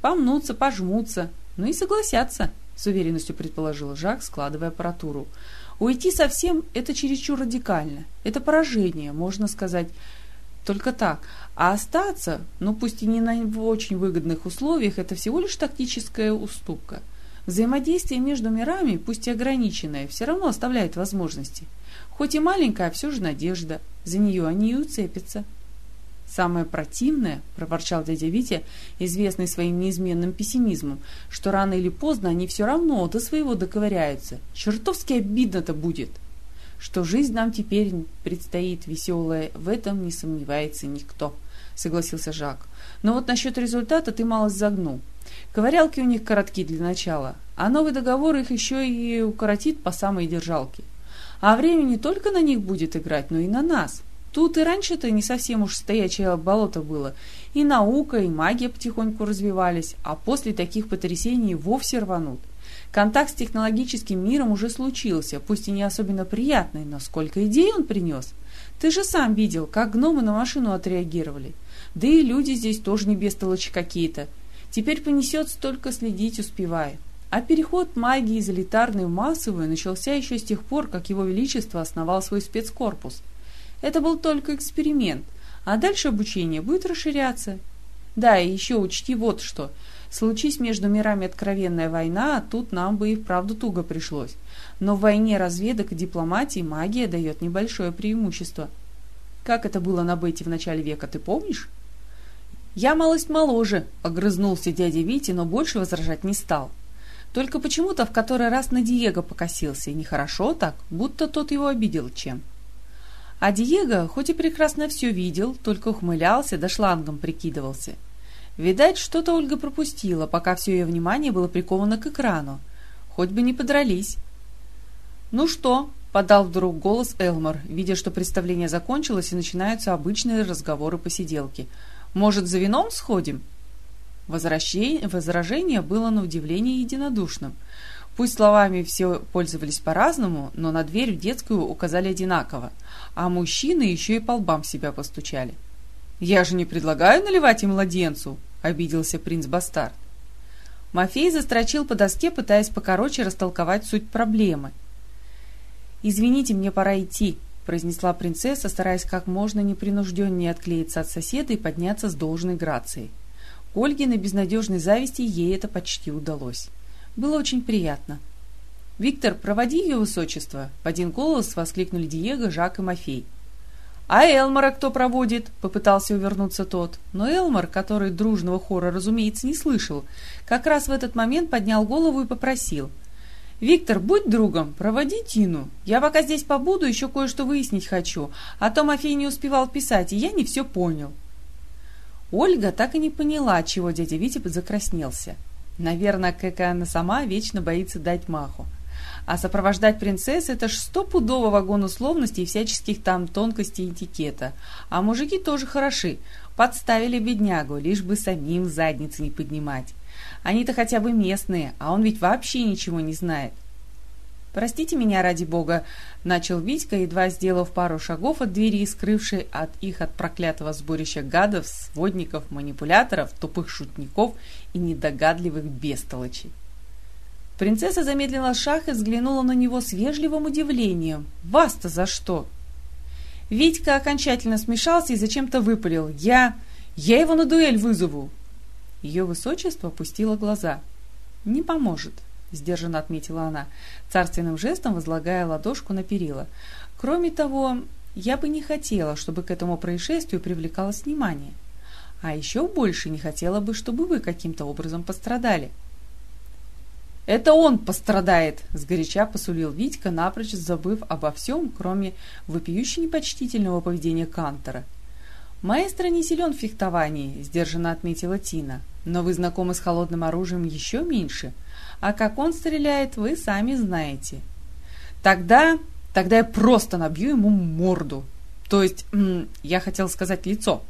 Помнутся, пожмутся, ну и согласятся, с уверенностью предположил Жак, складывая аппаратуру. Уйти совсем – это чересчур радикально. Это поражение, можно сказать, только так. А остаться, ну пусть и не на очень выгодных условиях, это всего лишь тактическая уступка. Взаимодействие между мирами, пусть и ограниченное, все равно оставляет возможности. Хоть и маленькая, а все же надежда. За нее они и уцепятся. «Самое противное, — проворчал дядя Витя, известный своим неизменным пессимизмом, — что рано или поздно они все равно до своего доковыряются. Чертовски обидно-то будет!» Что жизнь нам теперь предстоит веселая, в этом не сомневается никто, — согласился Жак. Но вот насчет результата ты мало загнул. Ковырялки у них коротки для начала, а новый договор их еще и укоротит по самой держалке. А время не только на них будет играть, но и на нас. Тут и раньше-то не совсем уж стоячее болото было. И наука, и магия потихоньку развивались, а после таких потрясений вовсе рванут. Контакт с технологическим миром уже случился, пусть и не особенно приятный, но сколько идей он принес. Ты же сам видел, как гномы на машину отреагировали. Да и люди здесь тоже не бестолочи какие-то. Теперь понесется только следить успевая. А переход магии из элитарной в массовую начался еще с тех пор, как его величество основал свой спецкорпус – это был только эксперимент, а дальше обучение будет расширяться. Да, и еще учти вот что. Случись между мирами откровенная война, тут нам бы и вправду туго пришлось. Но в войне разведок и дипломатии магия дает небольшое преимущество. Как это было на Бете в начале века, ты помнишь? Я малость моложе, огрызнулся дядя Витя, но больше возражать не стал. Только почему-то в который раз на Диего покосился, и нехорошо так, будто тот его обидел чем. — а Диего, хоть и прекрасно все видел, только ухмылялся да шлангом прикидывался. Видать, что-то Ольга пропустила, пока все ее внимание было приковано к экрану. Хоть бы не подрались. «Ну что?» — подал вдруг голос Элмор, видя, что представление закончилось и начинаются обычные разговоры-посиделки. «Может, за вином сходим?» Возражение было на удивление единодушным. Пусть словами все пользовались по-разному, но на дверь в детскую указали одинаково, а мужчины еще и по лбам себя постучали. «Я же не предлагаю наливать им младенцу!» — обиделся принц Бастард. Мафей застрочил по доске, пытаясь покороче растолковать суть проблемы. «Извините, мне пора идти», — произнесла принцесса, стараясь как можно непринужденнее отклеиться от соседа и подняться с должной грацией. Ольгиной безнадежной зависти ей это почти удалось. Было очень приятно. «Виктор, проводи ее высочество!» В один голос воскликнули Диего, Жак и Мафей. «А Элмара кто проводит?» — попытался увернуться тот. Но Элмар, который дружного хора, разумеется, не слышал, как раз в этот момент поднял голову и попросил. «Виктор, будь другом, проводи Тину. Я пока здесь побуду, еще кое-что выяснить хочу, а то Мафей не успевал писать, и я не все понял». Ольга так и не поняла, чего дядя Витя закраснелся. Наверное, как и она сама вечно боится дать маху. А сопровождать принцесс – это ж стопудово вагон условностей и всяческих там тонкостей этикета. А мужики тоже хороши. Подставили беднягу, лишь бы самим задницы не поднимать. Они-то хотя бы местные, а он ведь вообще ничего не знает. «Простите меня, ради бога», — начал Витька, едва сделав пару шагов от двери, скрывшей от их от проклятого сборища гадов, сводников, манипуляторов, тупых шутников и недогадливых бестолочей. Принцесса замедлила шаг и взглянула на него с вежливым удивлением. «Вас-то за что?» Витька окончательно смешался и зачем-то выпалил. «Я... я его на дуэль вызову!» Ее высочество опустило глаза. «Не поможет», сдержанно отметила она, царственным жестом возлагая ладошку на перила. Кроме того, я бы не хотела, чтобы к этому происшествию привлекалось внимание. А еще больше не хотела бы, чтобы вы каким-то образом пострадали. «Это он пострадает!» — сгоряча посулил Витька, напрочь забыв обо всем, кроме вопиюще непочтительного поведения Кантора. «Маэстро не силен в фехтовании», — сдержанно отметила Тина. «Но вы знакомы с холодным оружием еще меньше. А как он стреляет, вы сами знаете. Тогда, тогда я просто набью ему морду. То есть, я хотел сказать лицо.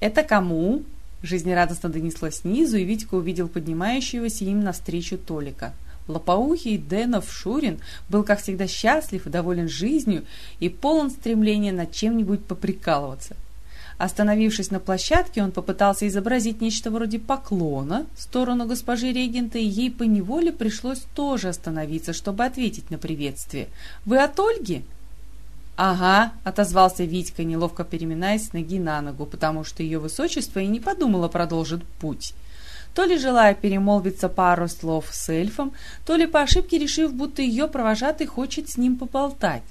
Это кому? Жизнерадостно донеслось снизу, и Витька увидел поднимающегося им навстречу Толика. Лопоухий Денов Шурин был, как всегда, счастлив и доволен жизнью и полон стремления над чем-нибудь поприкалываться – Остановившись на площадке, он попытался изобразить нечто вроде поклона в сторону госпожи регента, и ей поневоле пришлось тоже остановиться, чтобы ответить на приветствие. «Вы от Ольги?» «Ага», — отозвался Витька, неловко переминаясь с ноги на ногу, потому что ее высочество и не подумала продолжить путь. то ли желая перемолвиться пару слов с эльфом, то ли по ошибке решив, будто ее провожатый хочет с ним поболтать.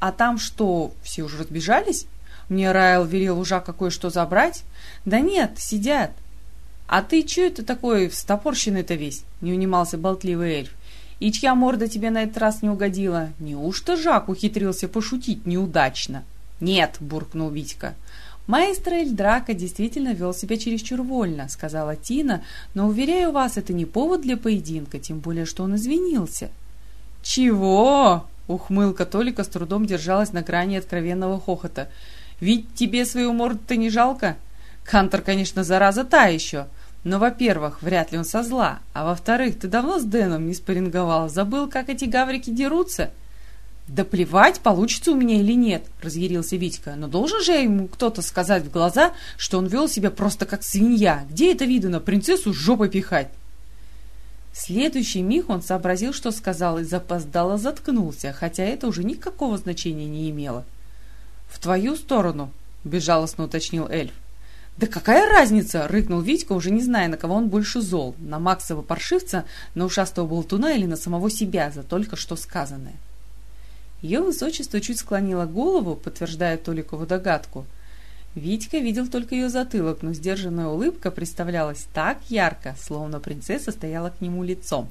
А там что, все уже разбежались? Мне Райл велел ужака кое-что забрать? Да нет, сидят. А ты че это такой встопорщенный-то весь? Не унимался болтливый эльф. И чья морда тебе на этот раз не угодила? Неужто Жак ухитрился пошутить неудачно? Нет, буркнул Витька. «Маэстро Эльдрака действительно вел себя чересчур вольно», — сказала Тина, «но, уверяю вас, это не повод для поединка, тем более, что он извинился». «Чего?» — ухмылка Толика с трудом держалась на грани откровенного хохота. «Ведь тебе свою морду-то не жалко? Кантор, конечно, зараза та еще, но, во-первых, вряд ли он со зла, а во-вторых, ты давно с Дэном не спарринговал, забыл, как эти гаврики дерутся?» «Да плевать, получится у меня или нет», — разъярился Витька. «Но должен же ему кто-то сказать в глаза, что он вел себя просто как свинья. Где это видано, принцессу жопой пихать?» В следующий миг он сообразил, что сказал, и запоздало заткнулся, хотя это уже никакого значения не имело. «В твою сторону», — безжалостно уточнил эльф. «Да какая разница?» — рыкнул Витька, уже не зная, на кого он больше зол, на Максова паршивца, на ушастого болтуна или на самого себя за только что сказанное. Ее высочество чуть склонило голову, подтверждая Толикову догадку. Витька видел только ее затылок, но сдержанная улыбка представлялась так ярко, словно принцесса стояла к нему лицом.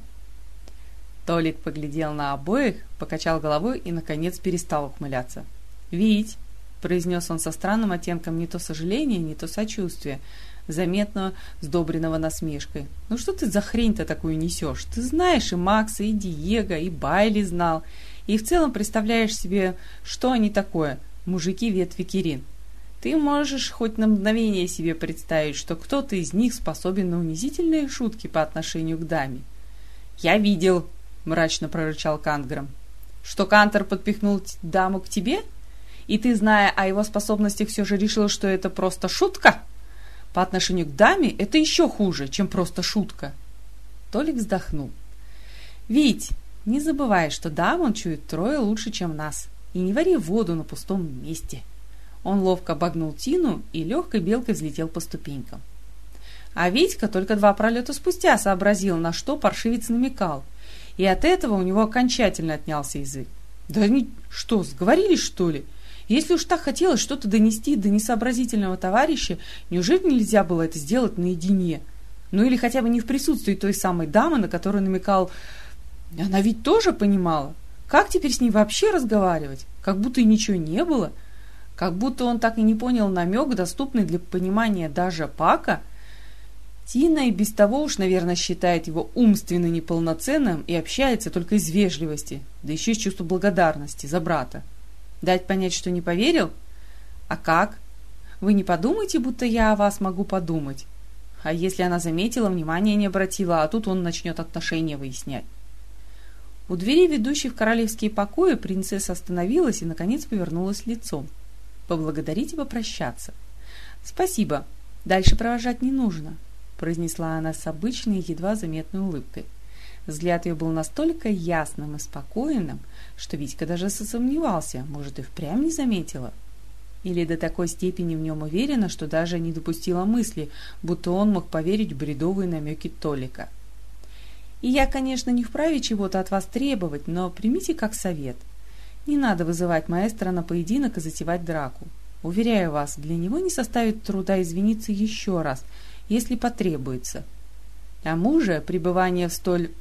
Толик поглядел на обоих, покачал головой и, наконец, перестал ухмыляться. «Вить!» — произнес он со странным оттенком не то сожаления, не то сочувствия, заметно сдобренного насмешкой. «Ну что ты за хрень-то такую несешь? Ты знаешь и Макса, и Диего, и Байли знал, и в целом представляешь себе, что они такое, мужики ветви Кирин. Ты можешь хоть на мгновение себе представить, что кто-то из них способен на унизительные шутки по отношению к даме. «Я видел», — мрачно прорычал Канграм, — «что Кантор подпихнул даму к тебе, и ты, зная о его способностях, все же решил, что это просто шутка? По отношению к даме это еще хуже, чем просто шутка». Толик вздохнул. «Вить, не забывай, что дам он чует трое лучше, чем нас. И не вари воду на пустом месте. Он ловко обогнул Тину и легкой белкой взлетел по ступенькам. А Витька только два пролета спустя сообразил, на что паршивец намекал. И от этого у него окончательно отнялся язык. Да они что, сговорились, что ли? Если уж так хотелось что-то донести до несообразительного товарища, неужели нельзя было это сделать наедине? Ну или хотя бы не в присутствии той самой дамы, на которую намекал она ведь тоже понимала. Как теперь с ней вообще разговаривать? Как будто и ничего не было. Как будто он так и не понял намек, доступный для понимания даже Пака. Тина и без того уж, наверное, считает его умственно неполноценным и общается только из вежливости, да еще из чувства благодарности за брата. Дать понять, что не поверил? А как? Вы не подумайте, будто я о вас могу подумать. А если она заметила, внимания не обратила, а тут он начнет отношения выяснять. У двери, ведущей в королевские покои, принцесса остановилась и, наконец, повернулась лицом. Поблагодарить и попрощаться. «Спасибо. Дальше провожать не нужно», — произнесла она с обычной, едва заметной улыбкой. Взгляд ее был настолько ясным и спокойным, что Витька даже сомневался, может, и впрямь не заметила. Или до такой степени в нем уверена, что даже не допустила мысли, будто он мог поверить в бредовые намеки Толика. — и я, конечно, не вправе чего-то от вас требовать, но примите как совет. Не надо вызывать маэстро на поединок и затевать драку. Уверяю вас, для него не составит труда извиниться еще раз, если потребуется. А мужа пребывание в столь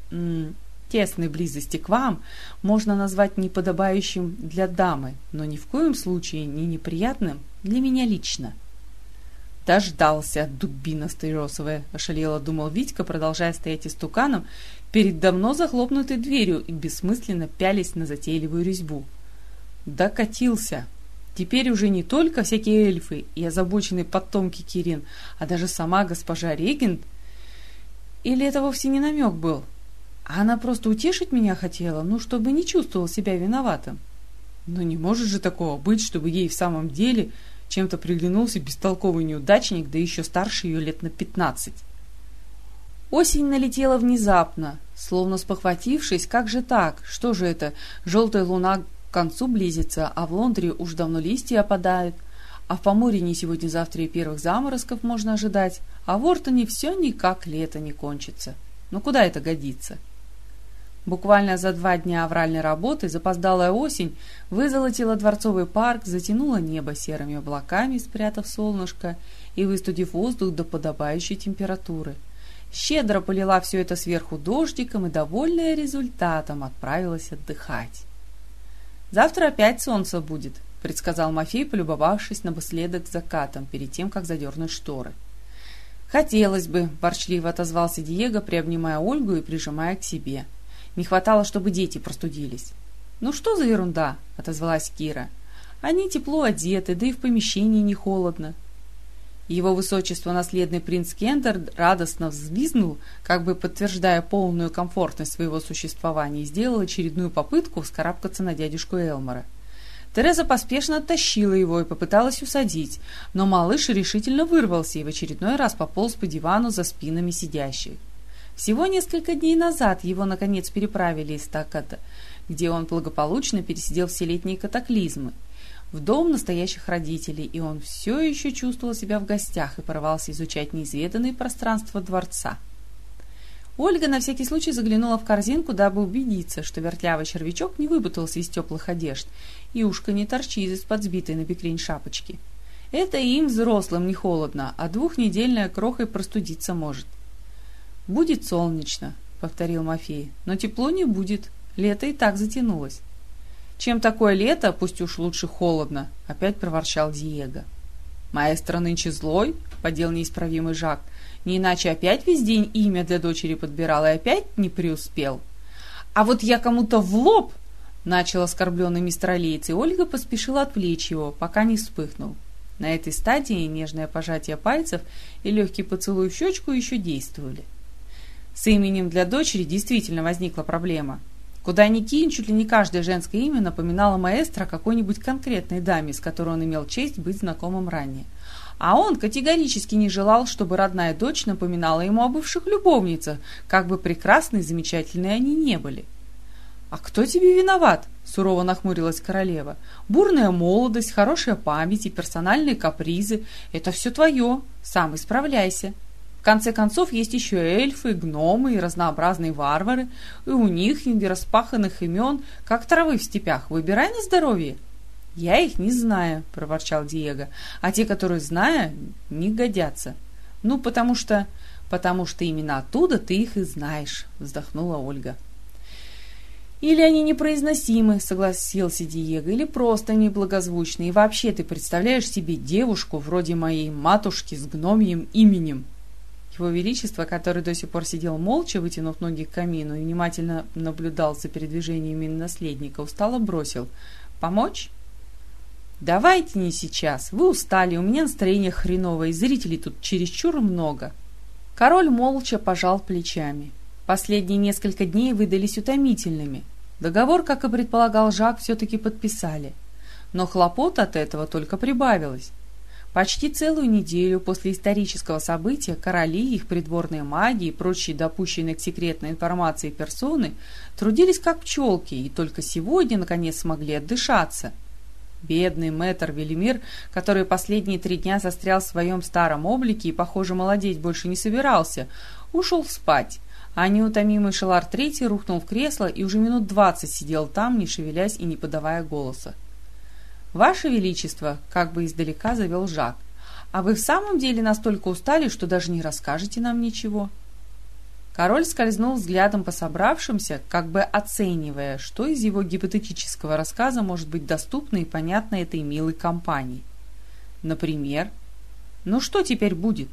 тесной близости к вам можно назвать неподобающим для дамы, но ни в коем случае не неприятным для меня лично. «Дождался, дубина стыросовая!» — ошалело думал Витька, продолжая стоять истуканом перед давно захлопнутой дверью и бессмысленно пялись на затейливую резьбу. Докатился. Теперь уже не только всякие эльфы и озабоченные потомки Кирин, а даже сама госпожа Регент. Или это вовсе не намек был? А она просто утешить меня хотела, ну, чтобы не чувствовал себя виноватым. Но не может же такого быть, чтобы ей в самом деле чем-то приглянулся бестолковый неудачник, да еще старше ее лет на пятнадцать. Осень налетела внезапно, словно спохватившись, как же так, что же это, желтая луна к концу близится, а в Лондре уж давно листья опадают, А в Поморье сегодня-завтра и первых заморозков можно ожидать, а в Ортоне все никак лето не кончится. Ну куда это годится? Буквально за два дня авральной работы запоздалая осень вызолотила дворцовый парк, затянула небо серыми облаками, спрятав солнышко и выстудив воздух до подобающей температуры. Щедро полила все это сверху дождиком и, довольная результатом, отправилась отдыхать. «Завтра опять солнце будет», — предсказал Мафей, полюбовавшись напоследок закатом, перед тем, как задернуть шторы. «Хотелось бы», — ворчливо отозвался Диего, приобнимая Ольгу и прижимая к себе. «Не хватало, чтобы дети простудились». «Ну что за ерунда?» — отозвалась Кира. «Они тепло одеты, да и в помещении не холодно». Его высочество наследный принц Кендер радостно взвизгнул, как бы подтверждая полную комфортность своего существования, и сделал очередную попытку вскарабкаться на дядюшку Элмора. Тереза поспешно оттащила его и попыталась усадить, но малыш решительно вырвался и в очередной раз пополз по дивану за спинами сидящих. Всего несколько дней назад его, наконец, переправили из Таката, где он благополучно пересидел все летние катаклизмы, в дом настоящих родителей, и он все еще чувствовал себя в гостях и порвался изучать неизведанные пространства дворца. Ольга на всякий случай заглянула в корзинку, дабы убедиться, что вертлявый червячок не выпутался из теплых одежд, и ушко не торчит из-под сбитой на бекрень шапочки. Это им, взрослым, не холодно, а двухнедельная крохой простудиться может. «Будет солнечно», — повторил Мафей, — «но тепло не будет, лето и так затянулось». «Чем такое лето, пусть уж лучше холодно», — опять проворчал Диего. «Маэстро нынче злой», — подел неисправимый Жак, — не иначе опять весь день имя для дочери подбирал и опять не преуспел. А вот я кому-то в лоб, начал оскорбленный мистер Алейц, и Ольга поспешила отвлечь его, пока не вспыхнул. На этой стадии нежное пожатие пальцев и легкий поцелуй в щечку еще действовали. С именем для дочери действительно возникла проблема. Куда ни кинь, чуть ли не каждое женское имя напоминало маэстро какой-нибудь конкретной даме, с которой он имел честь быть знакомым ранее. А он категорически не желал, чтобы родная дочь напоминала ему о бывших любовницах, как бы прекрасны и замечательны они не были. «А кто тебе виноват?» – сурово нахмурилась королева. «Бурная молодость, хорошая память и персональные капризы – это все твое, сам исправляйся. В конце концов, есть еще эльфы, гномы и разнообразные варвары, и у них распаханных имен, как травы в степях. Выбирай на здоровье». «Я их не знаю», — проворчал Диего. «А те, которые знаю, не годятся». «Ну, потому что...» «Потому что именно оттуда ты их и знаешь», — вздохнула Ольга. «Или они непроизносимы», — согласился Диего, «или просто неблагозвучны. И вообще ты представляешь себе девушку вроде моей матушки с гномьим именем?» Его Величество, который до сих пор сидел молча, вытянув ноги к камину и внимательно наблюдал за передвижениями наследника, устало бросил. «Помочь?» «Давайте не сейчас. Вы устали, у меня настроение хреновое, и зрителей тут чересчур много». Король молча пожал плечами. Последние несколько дней выдались утомительными. Договор, как и предполагал Жак, все-таки подписали. Но хлопот от этого только прибавилось. Почти целую неделю после исторического события короли, их придворные маги и прочие допущенные к секретной информации персоны трудились как пчелки и только сегодня, наконец, смогли отдышаться – Бедный мэтр Велимир, который последние три дня застрял в своем старом облике и, похоже, молодеть больше не собирался, ушел спать, а неутомимый Шелар Третий рухнул в кресло и уже минут двадцать сидел там, не шевелясь и не подавая голоса. «Ваше Величество!» — как бы издалека завел Жак. «А вы в самом деле настолько устали, что даже не расскажете нам ничего?» Король скользнул взглядом по собравшимся, как бы оценивая, что из его гипотетического рассказа может быть доступно и понятно этой милой компании. Например, «Ну что теперь будет?»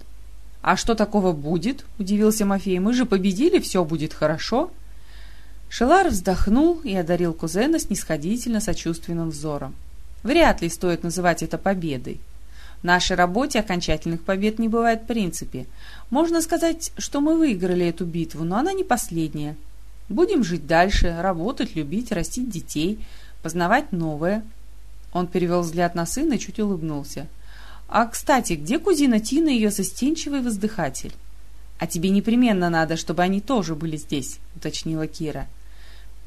«А что такого будет?» – удивился Мафей. «Мы же победили, все будет хорошо». Шелар вздохнул и одарил кузена снисходительно сочувственным взором. «Вряд ли стоит называть это победой. В нашей работе окончательных побед не бывает в принципе. Можно сказать, что мы выиграли эту битву, но она не последняя. Будем жить дальше, работать, любить, растить детей, познавать новое. Он перевел взгляд на сына и чуть улыбнулся. «А, кстати, где кузина Тина и ее застенчивый воздыхатель?» «А тебе непременно надо, чтобы они тоже были здесь», — уточнила Кира.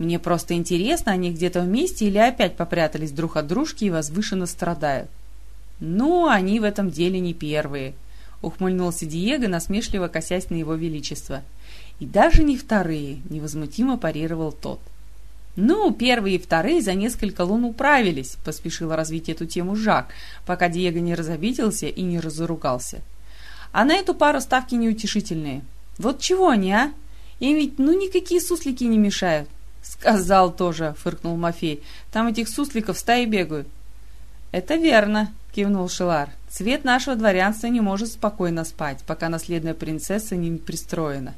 «Мне просто интересно, они где-то вместе или опять попрятались друг от дружки и возвышенно страдают?» «Ну, они в этом деле не первые», — ухмыльнулся Диего, насмешливо косясь на его величество. «И даже не вторые», — невозмутимо парировал тот. «Ну, первые и вторые за несколько лун управились», — поспешил развить эту тему Жак, пока Диего не разобиделся и не разругался. «А на эту пару ставки неутешительные. Вот чего они, а? Им ведь ну никакие суслики не мешают». «Сказал тоже», — фыркнул Мафей. «Там этих сусликов стаи бегают». «Это верно», — кивнул Шилар. «Цвет нашего дворянства не может спокойно спать, пока наследная принцесса не пристроена.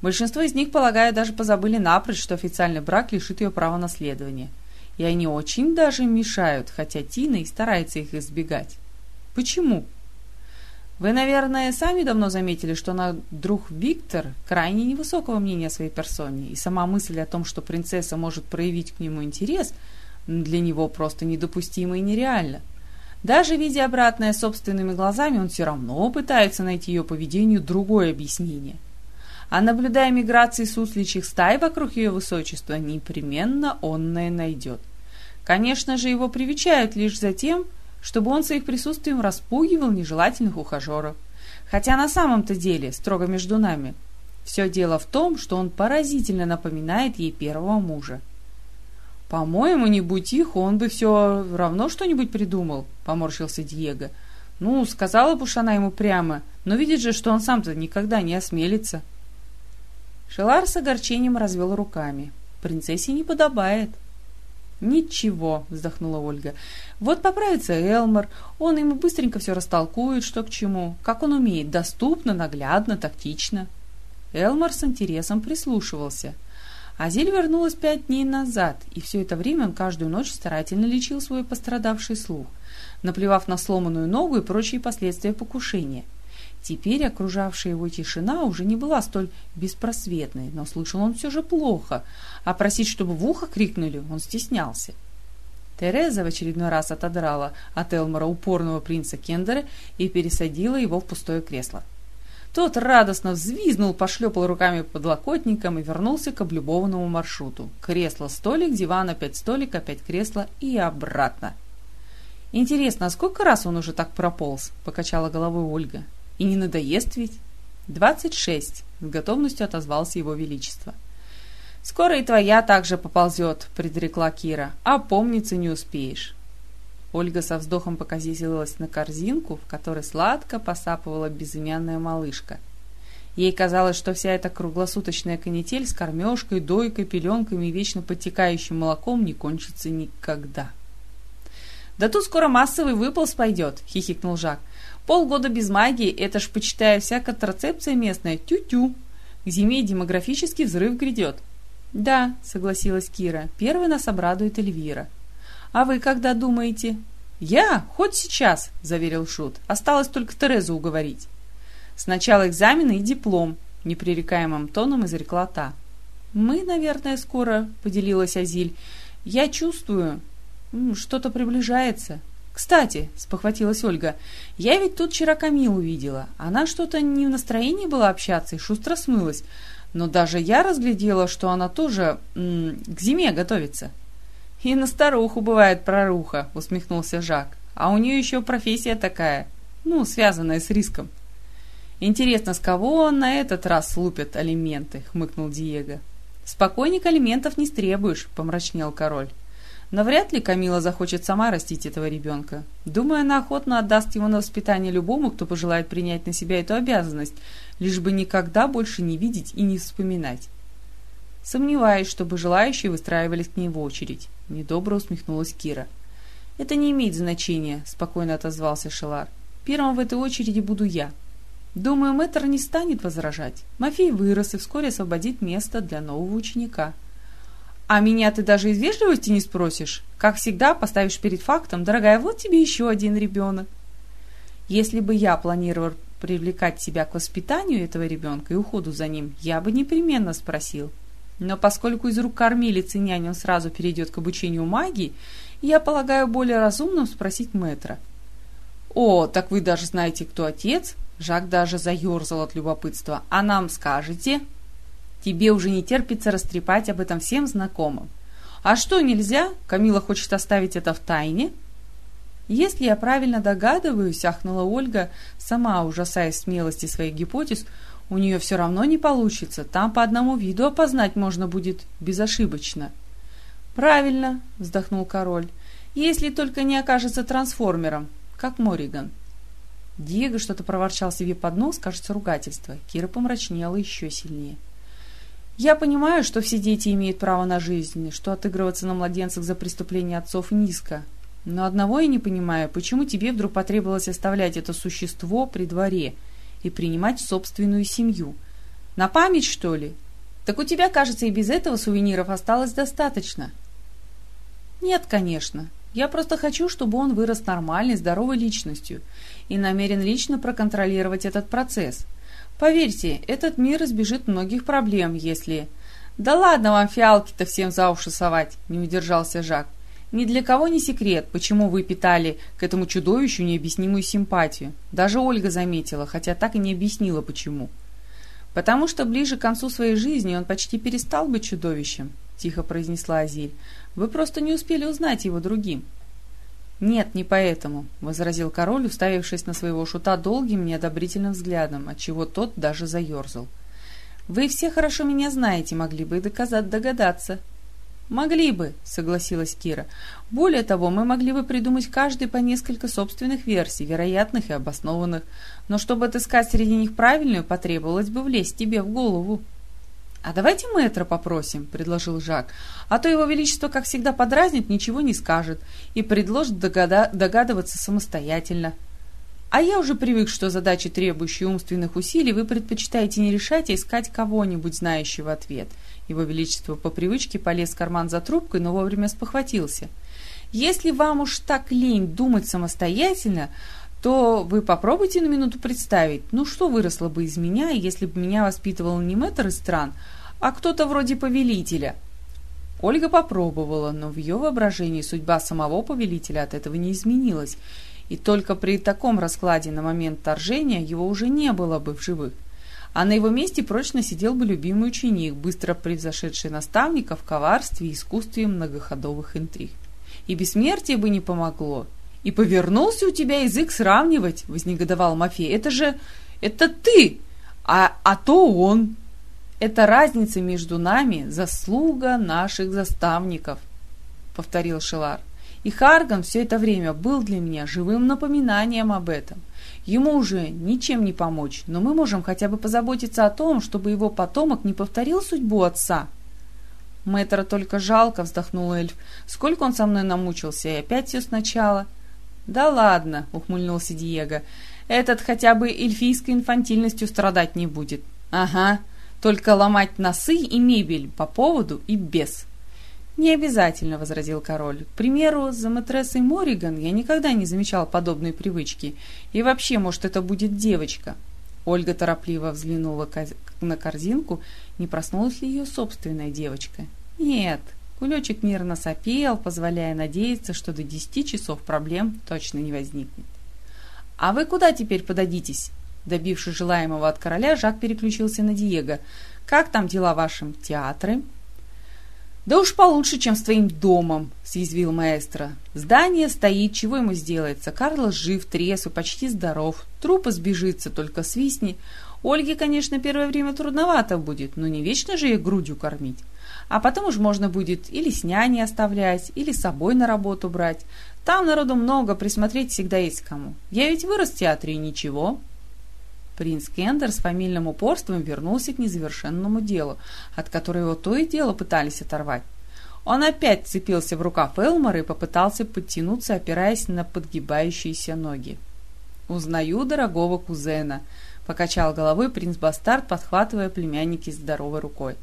Большинство из них, полагаю, даже позабыли напрочь, что официальный брак лишит ее права наследования. И они очень даже мешают, хотя Тина и старается их избегать. Почему?» Вы, наверное, сами давно заметили, что наш друг Виктор крайне невысокого мнения о своей персоне, и сама мысль о том, что принцесса может проявить к нему интерес, для него просто недопустима и нереальна. Даже видя обратное собственными глазами, он все равно пытается найти ее поведению другое объяснение. А наблюдая миграции сусличьих стай вокруг ее высочества, непременно он найдет. Конечно же, его привечают лишь за тем, чтобы он своих присутствием распугивал нежелательных ухажеров. Хотя на самом-то деле, строго между нами, все дело в том, что он поразительно напоминает ей первого мужа. «По-моему, не будь их, он бы все равно что-нибудь придумал», — поморщился Диего. «Ну, сказала бы уж она ему прямо, но видит же, что он сам-то никогда не осмелится». Шелар с огорчением развел руками. «Принцессе не подобает». «Ничего», — вздохнула Ольга. «Вот поправится Элмор, он ему быстренько все растолкует, что к чему, как он умеет, доступно, наглядно, тактично». Элмор с интересом прислушивался. Азиль вернулась пять дней назад, и все это время он каждую ночь старательно лечил свой пострадавший слух, наплевав на сломанную ногу и прочие последствия покушения. Теперь окружавшая его тишина уже не была столь беспросветной, но слышал он все же плохо, а просить, чтобы в ухо крикнули, он стеснялся. Тереза в очередной раз отодрала от Элмора упорного принца Кендера и пересадила его в пустое кресло. Тот радостно взвизнул, пошлепал руками по подлокотникам и вернулся к облюбованному маршруту. Кресло, столик, диван, опять столик, опять кресло и обратно. «Интересно, а сколько раз он уже так прополз?» — покачала головой Ольга. И не надоест ведь? «Двадцать шесть», — с готовностью отозвался его величество. «Скоро и твоя также поползет», — предрекла Кира. «А помниться не успеешь». Ольга со вздохом показилась на корзинку, в которой сладко посапывала безымянная малышка. Ей казалось, что вся эта круглосуточная канитель с кормежкой, дойкой, пеленками и вечно подтекающим молоком не кончится никогда. «Да тут скоро массовый выполз пойдет», — хихикнул Жак. Полгода без магии – это ж, почитая вся контрацепция местная, тю-тю. К зиме демографический взрыв грядет. Да, согласилась Кира, первый нас обрадует Эльвира. А вы когда думаете? Я? Хоть сейчас, заверил Шут. Осталось только Терезу уговорить. Сначала экзамены и диплом, непререкаемым тоном изрекла та. Мы, наверное, скоро, поделилась Азиль. Я чувствую, что-то приближается. «Кстати», — спохватилась Ольга, — «я ведь тут вчера Камилу видела. Она что-то не в настроении была общаться и шустро смылась. Но даже я разглядела, что она тоже м -м, к зиме готовится». «И на старуху бывает проруха», — усмехнулся Жак. «А у нее еще профессия такая, ну, связанная с риском». «Интересно, с кого на этот раз лупит алименты?» — хмыкнул Диего. «Спокойник алиментов не стребуешь», — помрачнел король. Но вряд ли Камила захочет сама растить этого ребенка. Думаю, она охотно отдаст его на воспитание любому, кто пожелает принять на себя эту обязанность, лишь бы никогда больше не видеть и не вспоминать. Сомневаюсь, чтобы желающие выстраивались к ней в очередь. Недобро усмехнулась Кира. «Это не имеет значения», — спокойно отозвался Шелар. «Первым в этой очереди буду я. Думаю, мэтр не станет возражать. Мафей вырос и вскоре освободит место для нового ученика». А меня ты даже из вежливости не спросишь. Как всегда, поставишь перед фактом, дорогая, вот тебе еще один ребенок. Если бы я планировал привлекать себя к воспитанию этого ребенка и уходу за ним, я бы непременно спросил. Но поскольку из рук кормилицы нянь он сразу перейдет к обучению магии, я полагаю более разумным спросить мэтра. «О, так вы даже знаете, кто отец?» Жак даже заерзал от любопытства. «А нам скажете?» Тебе уже не терпится растрепать об этом всем знакомым. А что, нельзя? Камила хочет оставить это в тайне? Если я правильно догадываюсь, ахнула Ольга, сама ужасаясь смелости своих гипотез, у нее все равно не получится. Там по одному виду опознать можно будет безошибочно. Правильно, вздохнул король. Если только не окажется трансформером, как Мориган. Диего что-то проворчал себе под нос, кажется, ругательство. Кира помрачнела еще сильнее. Я понимаю, что все дети имеют право на жизнь, что отыгрываться на младенцах за преступление отцов низко. Но одного я не понимаю, почему тебе вдруг потребовалось оставлять это существо при дворе и принимать собственную семью. На память, что ли? Так у тебя, кажется, и без этого сувениров осталось достаточно. Нет, конечно. Я просто хочу, чтобы он вырос нормальной, здоровой личностью и намерен лично проконтролировать этот процесс. Поверьте, этот мир избежит многих проблем, если... Да ладно вам фиалки-то всем за уши совать, не удержался Жак. Ни для кого не секрет, почему вы питали к этому чудовищу необъяснимую симпатию. Даже Ольга заметила, хотя так и не объяснила, почему. «Потому что ближе к концу своей жизни он почти перестал быть чудовищем», — тихо произнесла Азиль. «Вы просто не успели узнать его другим». «Нет, не поэтому», — возразил король, уставившись на своего шута долгим неодобрительным взглядом, отчего тот даже заерзал. «Вы все хорошо меня знаете, могли бы и доказать догадаться». «Могли бы», — согласилась Кира. «Более того, мы могли бы придумать каждый по несколько собственных версий, вероятных и обоснованных. Но чтобы отыскать среди них правильную, потребовалось бы влезть тебе в голову». «А давайте мэтра попросим», — предложил Жак. «А то его величество, как всегда, подразнит, ничего не скажет и предложит догада догадываться самостоятельно». А я уже привык, что задачи, требующие умственных усилий, вы предпочитаете не решать, а искать кого-нибудь, знающего ответ. Его Величество по привычке полез в карман за трубкой, но вовремя спохватился. Если вам уж так лень думать самостоятельно, то вы попробуйте на минуту представить, ну что выросло бы из меня, если бы меня воспитывал не мэтр из стран, а кто-то вроде повелителя. Ольга попробовала, но в ее воображении судьба самого повелителя от этого не изменилась, и только при таком раскладе на момент торжения его уже не было бы в живых. А на его месте прочно сидел бы любимый ученик, быстро превзошедший наставника в коварстве и искусстве многоходовых интриг. И бессмертие бы не помогло. И повернулся у тебя язык сравнивать, вознегодовал Мафей. Это же... это ты! А, а то он! Это разница между нами, заслуга наших заставников, повторил Шелар. И Харган все это время был для меня живым напоминанием об этом. Ему уже ничем не помочь, но мы можем хотя бы позаботиться о том, чтобы его потомок не повторил судьбу отца. Мэтра только жалко, вздохнул эльф. Сколько он со мной намучился, и опять все сначала. Да ладно, ухмыльнулся Диего. Этот хотя бы эльфийской инфантильностью страдать не будет. Ага, только ломать носы и мебель по поводу и без. «Не обязательно», — возразил король. «К примеру, за матрессой Мориган я никогда не замечал подобной привычки. И вообще, может, это будет девочка». Ольга торопливо взглянула на корзинку, не проснулась ли ее собственная девочка. «Нет». Кулечек мирно сопел, позволяя надеяться, что до десяти часов проблем точно не возникнет. «А вы куда теперь подадитесь?» Добившись желаемого от короля, Жак переключился на Диего. «Как там дела в вашем театре?» «Да уж получше, чем с твоим домом», — съязвил маэстро. «Здание стоит, чего ему сделается? Карлос жив, трезв и почти здоров. Трупа сбежится, только свистни. Ольге, конечно, первое время трудновато будет, но не вечно же ее грудью кормить. А потом уж можно будет или с няней оставлять, или с собой на работу брать. Там народу много, присмотреть всегда есть кому. Я ведь вырос в театре и ничего». Принц Кендер с фамильным упорством вернулся к незавершенному делу, от которого его то и дело пытались оторвать. Он опять цепился в рукав Элмора и попытался подтянуться, опираясь на подгибающиеся ноги. «Узнаю дорогого кузена», — покачал головой принц Бастард, подхватывая племянники здоровой рукой.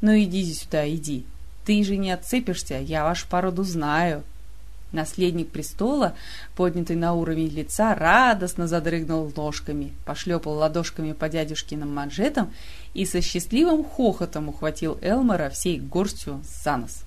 «Ну иди сюда, иди. Ты же не отцепишься, я вашу породу знаю». Наследник престола, поднятый на уровень лица, радостно задрыгнул ножками, пошлепал ладошками по дядюшкиным манжетам и со счастливым хохотом ухватил Элмора всей горстью за нос.